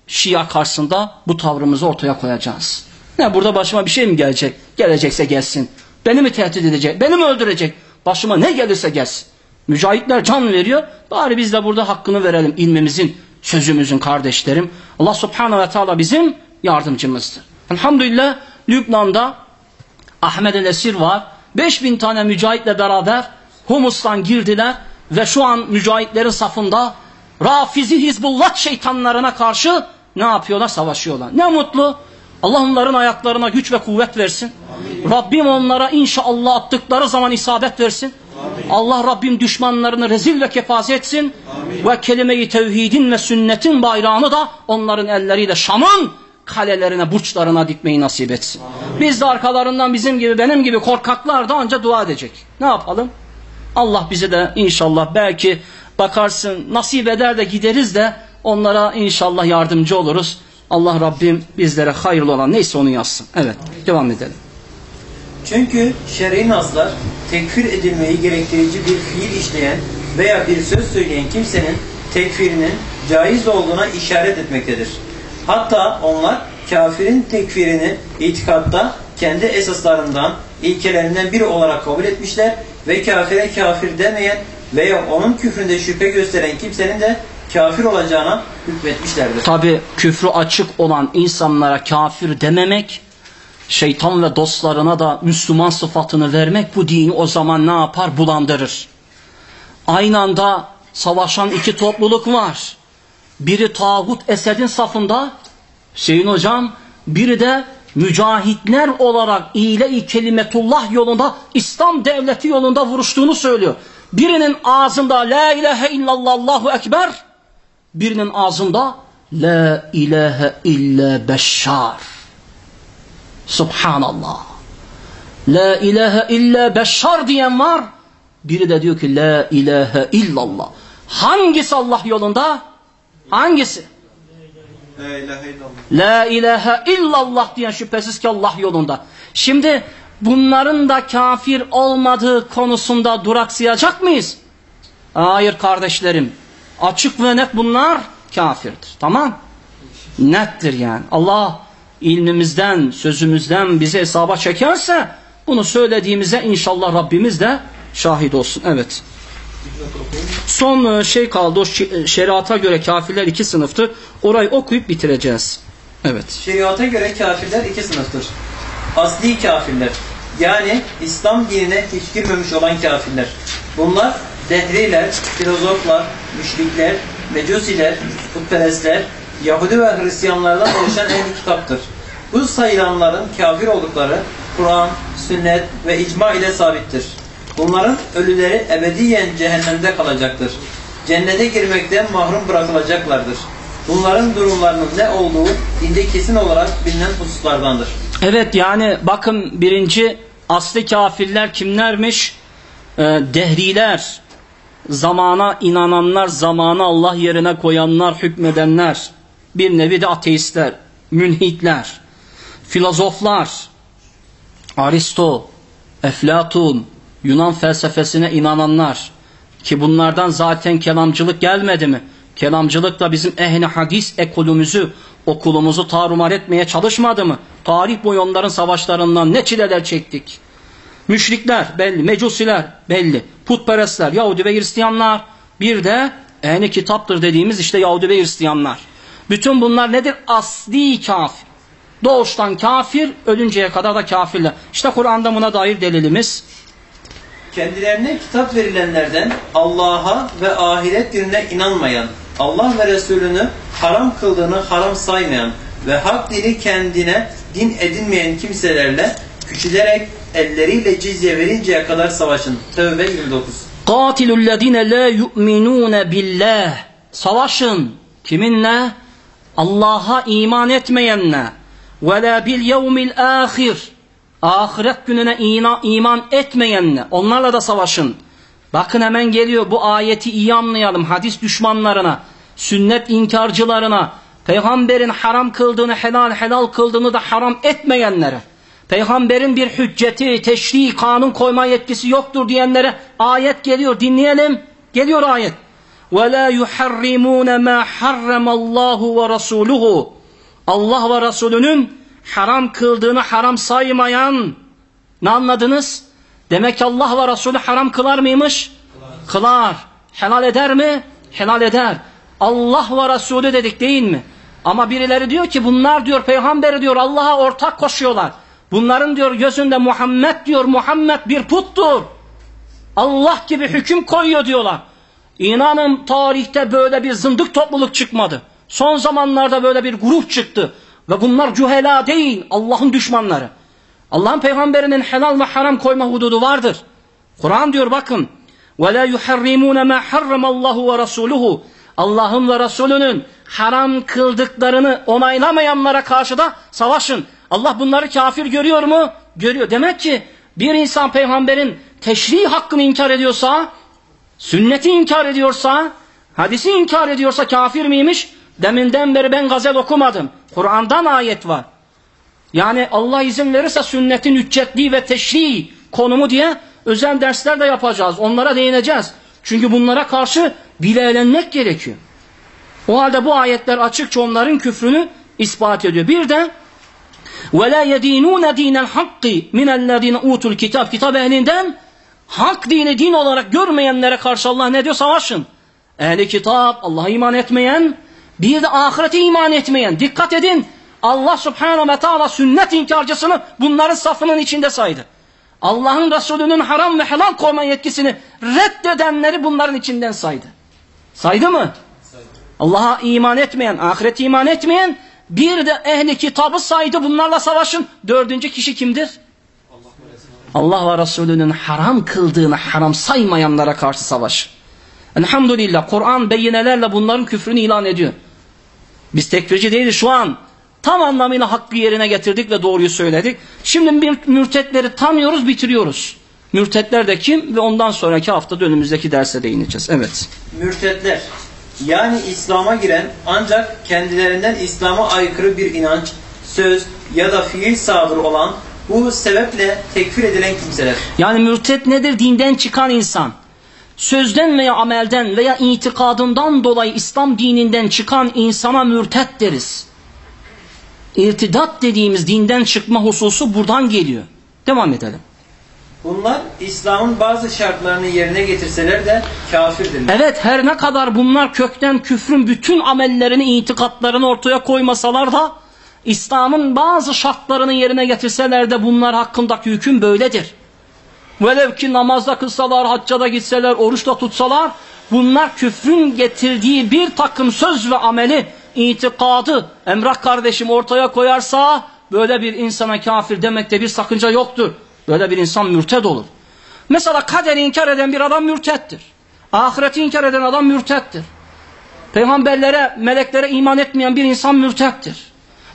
Şia karşısında bu tavrımızı ortaya koyacağız. Ne burada başıma bir şey mi gelecek? Gelecekse gelsin. Beni mi tehdit edecek? Beni mi öldürecek? Başıma ne gelirse gelsin. Mücahitler can veriyor. Bari biz de burada hakkını verelim ilmimizin, sözümüzün kardeşlerim. Allah subhanahu ve teala bizim yardımcımızdır. Elhamdülillah Lübnan'da Ahmet el Esir var. 5000 tane mücahitle beraber Humus'tan girdiler ve şu an mücahitlerin safında Rafizi Hizbullah şeytanlarına karşı ne yapıyorlar? Savaşıyorlar. Ne mutlu. Allah onların ayaklarına güç ve kuvvet versin. Amin. Rabbim onlara inşallah attıkları zaman isabet versin. Amin. Allah Rabbim düşmanlarını rezil ve kefaze etsin. Amin. Ve kelime-i tevhidin ve sünnetin bayrağını da onların elleriyle Şam'ın kalelerine, burçlarına dikmeyi nasip etsin. Amin. Biz de arkalarından bizim gibi, benim gibi korkaklar da anca dua edecek. Ne yapalım? Allah bize de inşallah belki bakarsın nasip eder de gideriz de onlara inşallah yardımcı oluruz. Allah Rabbim bizlere hayırlı olan neyse onu yazsın. Evet devam edelim. Çünkü şer'i naslar tekfir edilmeyi gerektirici bir fiil işleyen veya bir söz söyleyen kimsenin tekfirinin caiz olduğuna işaret etmektedir. Hatta onlar kafirin tekfirini itikatta kendi esaslarından, ilkelerinden biri olarak kabul etmişler ve kafire kafir demeyen veya onun küfründe şüphe gösteren kimsenin de kafir olacağına hükmetmişlerdir. Tabi küfrü açık olan insanlara kafir dememek, şeytan ve dostlarına da Müslüman sıfatını vermek bu dini o zaman ne yapar? Bulandırır. Aynı anda savaşan iki topluluk var. Biri tağut Esed'in safında, Hüseyin hocam, biri de mücahitler olarak ile-i kelimetullah yolunda, İslam devleti yolunda vuruştuğunu söylüyor. Birinin ağzında la ilahe illallah Allahu ekber, birinin ağzında La ilahe illa beşşar. Subhanallah. La ilahe illa beşşar diyen var. Biri de diyor ki La ilahe illallah. Hangisi Allah yolunda? Hangisi? La ilahe illallah. La ilahe illallah diyen şüphesiz ki Allah yolunda. Şimdi bunların da kafir olmadığı konusunda duraksayacak mıyız? Hayır kardeşlerim. Açık ve net bunlar kafirdir. Tamam? Nettir yani. Allah ilmimizden, sözümüzden bizi hesaba çekerse bunu söylediğimize inşallah Rabbimiz de şahit olsun. Evet. Son e, şey kaldı. O e, şeriata göre kafirler iki sınıftır. Orayı okuyup bitireceğiz. Evet. Şeriata göre kafirler iki sınıftır. Asli kafirler. Yani İslam dinine hiç girmemiş olan kafirler. Bunlar Dehriler, filozoflar, müşrikler, mecusiler, putperestler, Yahudi ve Hristiyanlardan oluşan ehli kitaptır. Bu sayılanların kafir oldukları Kur'an, sünnet ve icma ile sabittir. Bunların ölüleri ebediyen cehennemde kalacaktır. Cennete girmekten mahrum bırakılacaklardır. Bunların durumlarının ne olduğu dinde kesin olarak bilinen hususlardandır. Evet yani bakın birinci asli kafirler kimlermiş? Ee, dehriler, zamana inananlar, zamana Allah yerine koyanlar, hükmedenler, bir nevi de ateistler, münhitler. filozoflar, Aristo, Eflatun, Yunan felsefesine inananlar ki bunlardan zaten kelamcılık gelmedi mi? Kelamcılık da bizim ehli hadis ekolümüzü, okulumuzu tarumar etmeye çalışmadı mı? Tarih boyu onların savaşlarından ne çileler çektik. Müşrikler belli, mecusiler belli, putperestler, Yahudi ve Hristiyanlar, bir de ehli kitaptır dediğimiz işte Yahudi ve Hristiyanlar. Bütün bunlar nedir? Asli kafir. Doğuştan kafir, ölünceye kadar da kafirler. İşte Kur'an'da buna dair delilimiz. Kendilerine kitap verilenlerden Allah'a ve ahiret gününe inanmayan, Allah ve Resulünü haram kıldığını haram saymayan ve hak dini kendine din edinmeyen kimselerle küçülerek elleriyle cizye verinceye kadar savaşın. Tevbe 29. Katilullezine la yu'minun billah. Savaşın. Kiminle? Allah'a iman etmeyenle. Ve la bil yevmil ahir. Ahiret gününe iman, iman etmeyenle. Onlarla da savaşın. Bakın hemen geliyor bu ayeti iyi anlayalım. Hadis düşmanlarına, sünnet inkarcılarına, peygamberin haram kıldığını helal helal kıldığını da haram etmeyenlere. Peygamberin bir hücceti, teşri, kanun koyma yetkisi yoktur diyenlere ayet geliyor. Dinleyelim. Geliyor ayet. وَلَا يُحَرِّمُونَ مَا حَرَّمَ اللّٰهُ وَرَسُولُهُ Allah ve Resulünün haram kıldığını haram saymayan ne anladınız? Demek ki Allah ve Resulü haram kılar mıymış? Kılar. Helal eder mi? Helal eder. Allah ve Resulü dedik değil mi? Ama birileri diyor ki bunlar diyor peygamberi diyor Allah'a ortak koşuyorlar. Bunların diyor gözünde Muhammed diyor Muhammed bir puttur. Allah gibi hüküm koyuyor diyorlar. İnanın tarihte böyle bir zındık topluluk çıkmadı. Son zamanlarda böyle bir grup çıktı. Ve bunlar cühela değil Allah'ın düşmanları. Allah'ın peygamberinin helal ve haram koyma hududu vardır. Kur'an diyor bakın. وَلَا يُحَرِّمُونَ مَا حَرَّمَ اللّٰهُ وَرَسُولُهُ Allah'ın ve Resulünün haram kıldıklarını onaylamayanlara karşı da savaşın. Allah bunları kafir görüyor mu? Görüyor. Demek ki bir insan peygamberin teşri hakkını inkar ediyorsa, sünneti inkar ediyorsa, hadisi inkar ediyorsa kafir miymiş? Deminden beri ben gazel okumadım. Kur'an'dan ayet var. Yani Allah izin verirse sünnetin hüccetliği ve teşri konumu diye özel dersler de yapacağız. Onlara değineceğiz. Çünkü bunlara karşı bilelenmek gerekiyor. O halde bu ayetler açıkça onların küfrünü ispat ediyor. Bir de وَلَا يَد۪ينُونَ د۪ينَ الْحَقِّ مِنَ الَّذ۪ينَ اُوتُ kitap Kitap ehlinden hak dini din olarak görmeyenlere karşı Allah ne diyor? Savaşın. Ehli kitap, Allah'a iman etmeyen, bir de ahirete iman etmeyen. Dikkat edin. Allah subhanahu ve teala sünnet inkarcısını bunların safının içinde saydı. Allah'ın Resulü'nün haram ve helal koyma yetkisini reddedenleri bunların içinden saydı. Saydı mı? Allah'a iman etmeyen, ahiret iman etmeyen, bir de ehli kitabı saydı bunlarla savaşın. Dördüncü kişi kimdir? Allah ve Resulü'nün haram kıldığını haram saymayanlara karşı savaş. Elhamdülillah Kur'an beyinelerle bunların küfrünü ilan ediyor. Biz tekfirci değiliz şu an. Tam anlamıyla hakkı yerine getirdik ve doğruyu söyledik. Şimdi mürtetleri tanıyoruz, bitiriyoruz. Mürtetler de kim ve ondan sonraki hafta önümüzdeki derse değineceğiz. Evet. Mürtetler yani İslam'a giren ancak kendilerinden İslam'a aykırı bir inanç, söz ya da fiil sadır olan bu sebeple tekfir edilen kimseler. Yani mürtet nedir? Dinden çıkan insan. Sözden veya amelden veya itikadından dolayı İslam dininden çıkan insana mürtet deriz. İrtidat dediğimiz dinden çıkma hususu buradan geliyor. Devam edelim. Bunlar İslam'ın bazı şartlarını yerine getirseler de kafirdirler. Evet her ne kadar bunlar kökten küfrün bütün amellerini, itikatlarını ortaya koymasalar da İslam'ın bazı şartlarını yerine getirseler de bunlar hakkındaki hüküm böyledir. Velev ki namazda kılsalar, hacca da gitseler, oruç da tutsalar bunlar küfrün getirdiği bir takım söz ve ameli, itikadı Emrah kardeşim ortaya koyarsa böyle bir insana kafir demekte bir sakınca yoktur. Böyle bir insan mürted olur. Mesela kaderi inkar eden bir adam mürtettir. Ahireti inkar eden adam mürtettir. Peygamberlere, meleklere iman etmeyen bir insan mürtettir.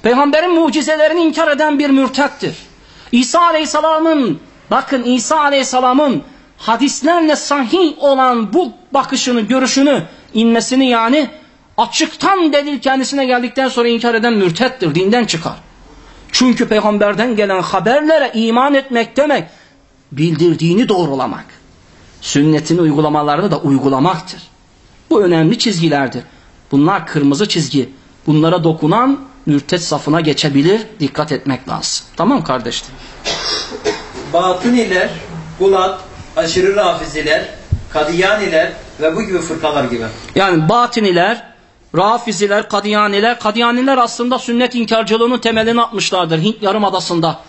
Peygamberin mucizelerini inkar eden bir mürtettir. İsa Aleyhisselam'ın, bakın İsa Aleyhisselam'ın hadislerle sahih olan bu bakışını, görüşünü, inmesini yani açıktan delil kendisine geldikten sonra inkar eden mürtettir, dinden çıkar. Çünkü peygamberden gelen haberlere iman etmek demek bildirdiğini doğrulamak. Sünnetin uygulamalarını da uygulamaktır. Bu önemli çizgilerdir. Bunlar kırmızı çizgi. Bunlara dokunan mürtet safına geçebilir. Dikkat etmek lazım. Tamam kardeşler? Batıniler, Gulat, aşırı rafiziler, Kadiyaniler ve bu gibi fırkalar gibi. Yani batiniler, rafiziler, kadiyaniler. Kadiyaniler aslında sünnet inkarcılığının temelini atmışlardır Hint Yarımadası'nda.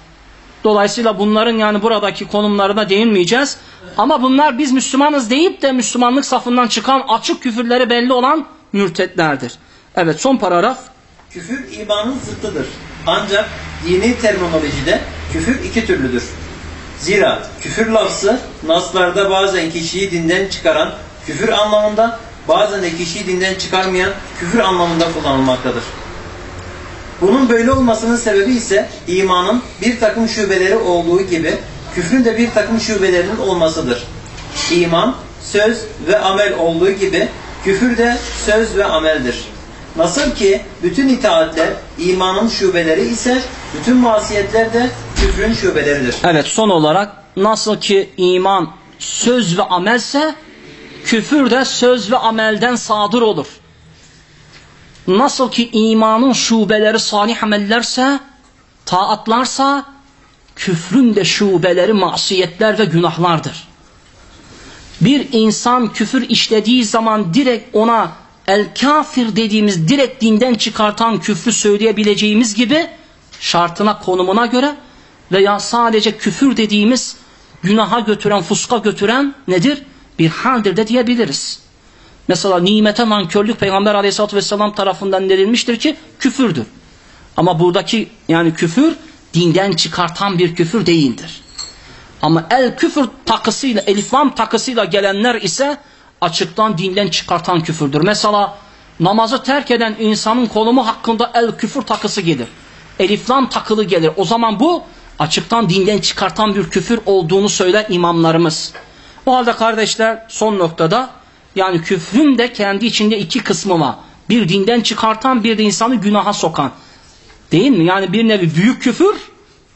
Dolayısıyla bunların yani buradaki konumlarına değinmeyeceğiz. Ama bunlar biz Müslümanız deyip de Müslümanlık safından çıkan açık küfürleri belli olan mürtetlerdir. Evet son paragraf. Küfür imanın zıttıdır. Ancak dini terminolojide küfür iki türlüdür. Zira küfür lafzı naslarda bazen kişiyi dinden çıkaran küfür anlamında bazen de kişiyi dinden çıkarmayan küfür anlamında kullanılmaktadır. Bunun böyle olmasının sebebi ise imanın bir takım şubeleri olduğu gibi küfrün de bir takım şubelerinin olmasıdır. İman söz ve amel olduğu gibi küfür de söz ve ameldir. Nasıl ki bütün itaatler imanın şubeleri ise bütün masiyetler de küfrün şubeleridir. Evet son olarak nasıl ki iman söz ve amelse küfür de söz ve amelden sadır olur. Nasıl ki imanın şubeleri salih amellerse, taatlarsa, küfrün de şubeleri masiyetler ve günahlardır. Bir insan küfür işlediği zaman direkt ona el kafir dediğimiz direkt dinden çıkartan küfrü söyleyebileceğimiz gibi şartına konumuna göre veya sadece küfür dediğimiz günaha götüren, fuska götüren nedir? Bir haldir de diyebiliriz. Mesela nimete nankörlük Peygamber aleyhissalatü vesselam tarafından denilmiştir ki küfürdür. Ama buradaki yani küfür dinden çıkartan bir küfür değildir. Ama el küfür takısıyla, eliflam takısıyla gelenler ise açıktan dinden çıkartan küfürdür. Mesela namazı terk eden insanın konumu hakkında el küfür takısı gelir. Eliflam takılı gelir. O zaman bu açıktan dinden çıkartan bir küfür olduğunu söyler imamlarımız. O halde kardeşler son noktada yani küfrün de kendi içinde iki kısmı var. Bir dinden çıkartan bir de insanı günaha sokan. Değil mi? Yani bir nevi büyük küfür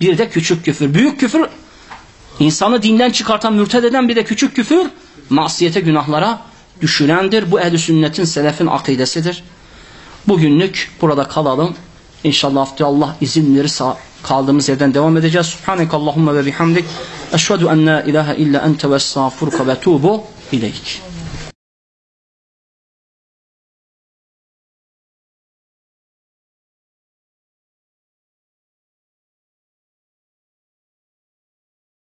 bir de küçük küfür. Büyük küfür insanı dinden çıkartan mürted eden bir de küçük küfür masiyete günahlara düşürendir. Bu ehl sünnetin selefin akidesidir. Bugünlük burada kalalım. İnşallah haftaya Allah izin verirse kaldığımız yerden devam edeceğiz. Subhaneke Allahumma ve bihamdik. Eşhedü en la ilahe illa ente ve estağfuruka ve tuğbu ileyk.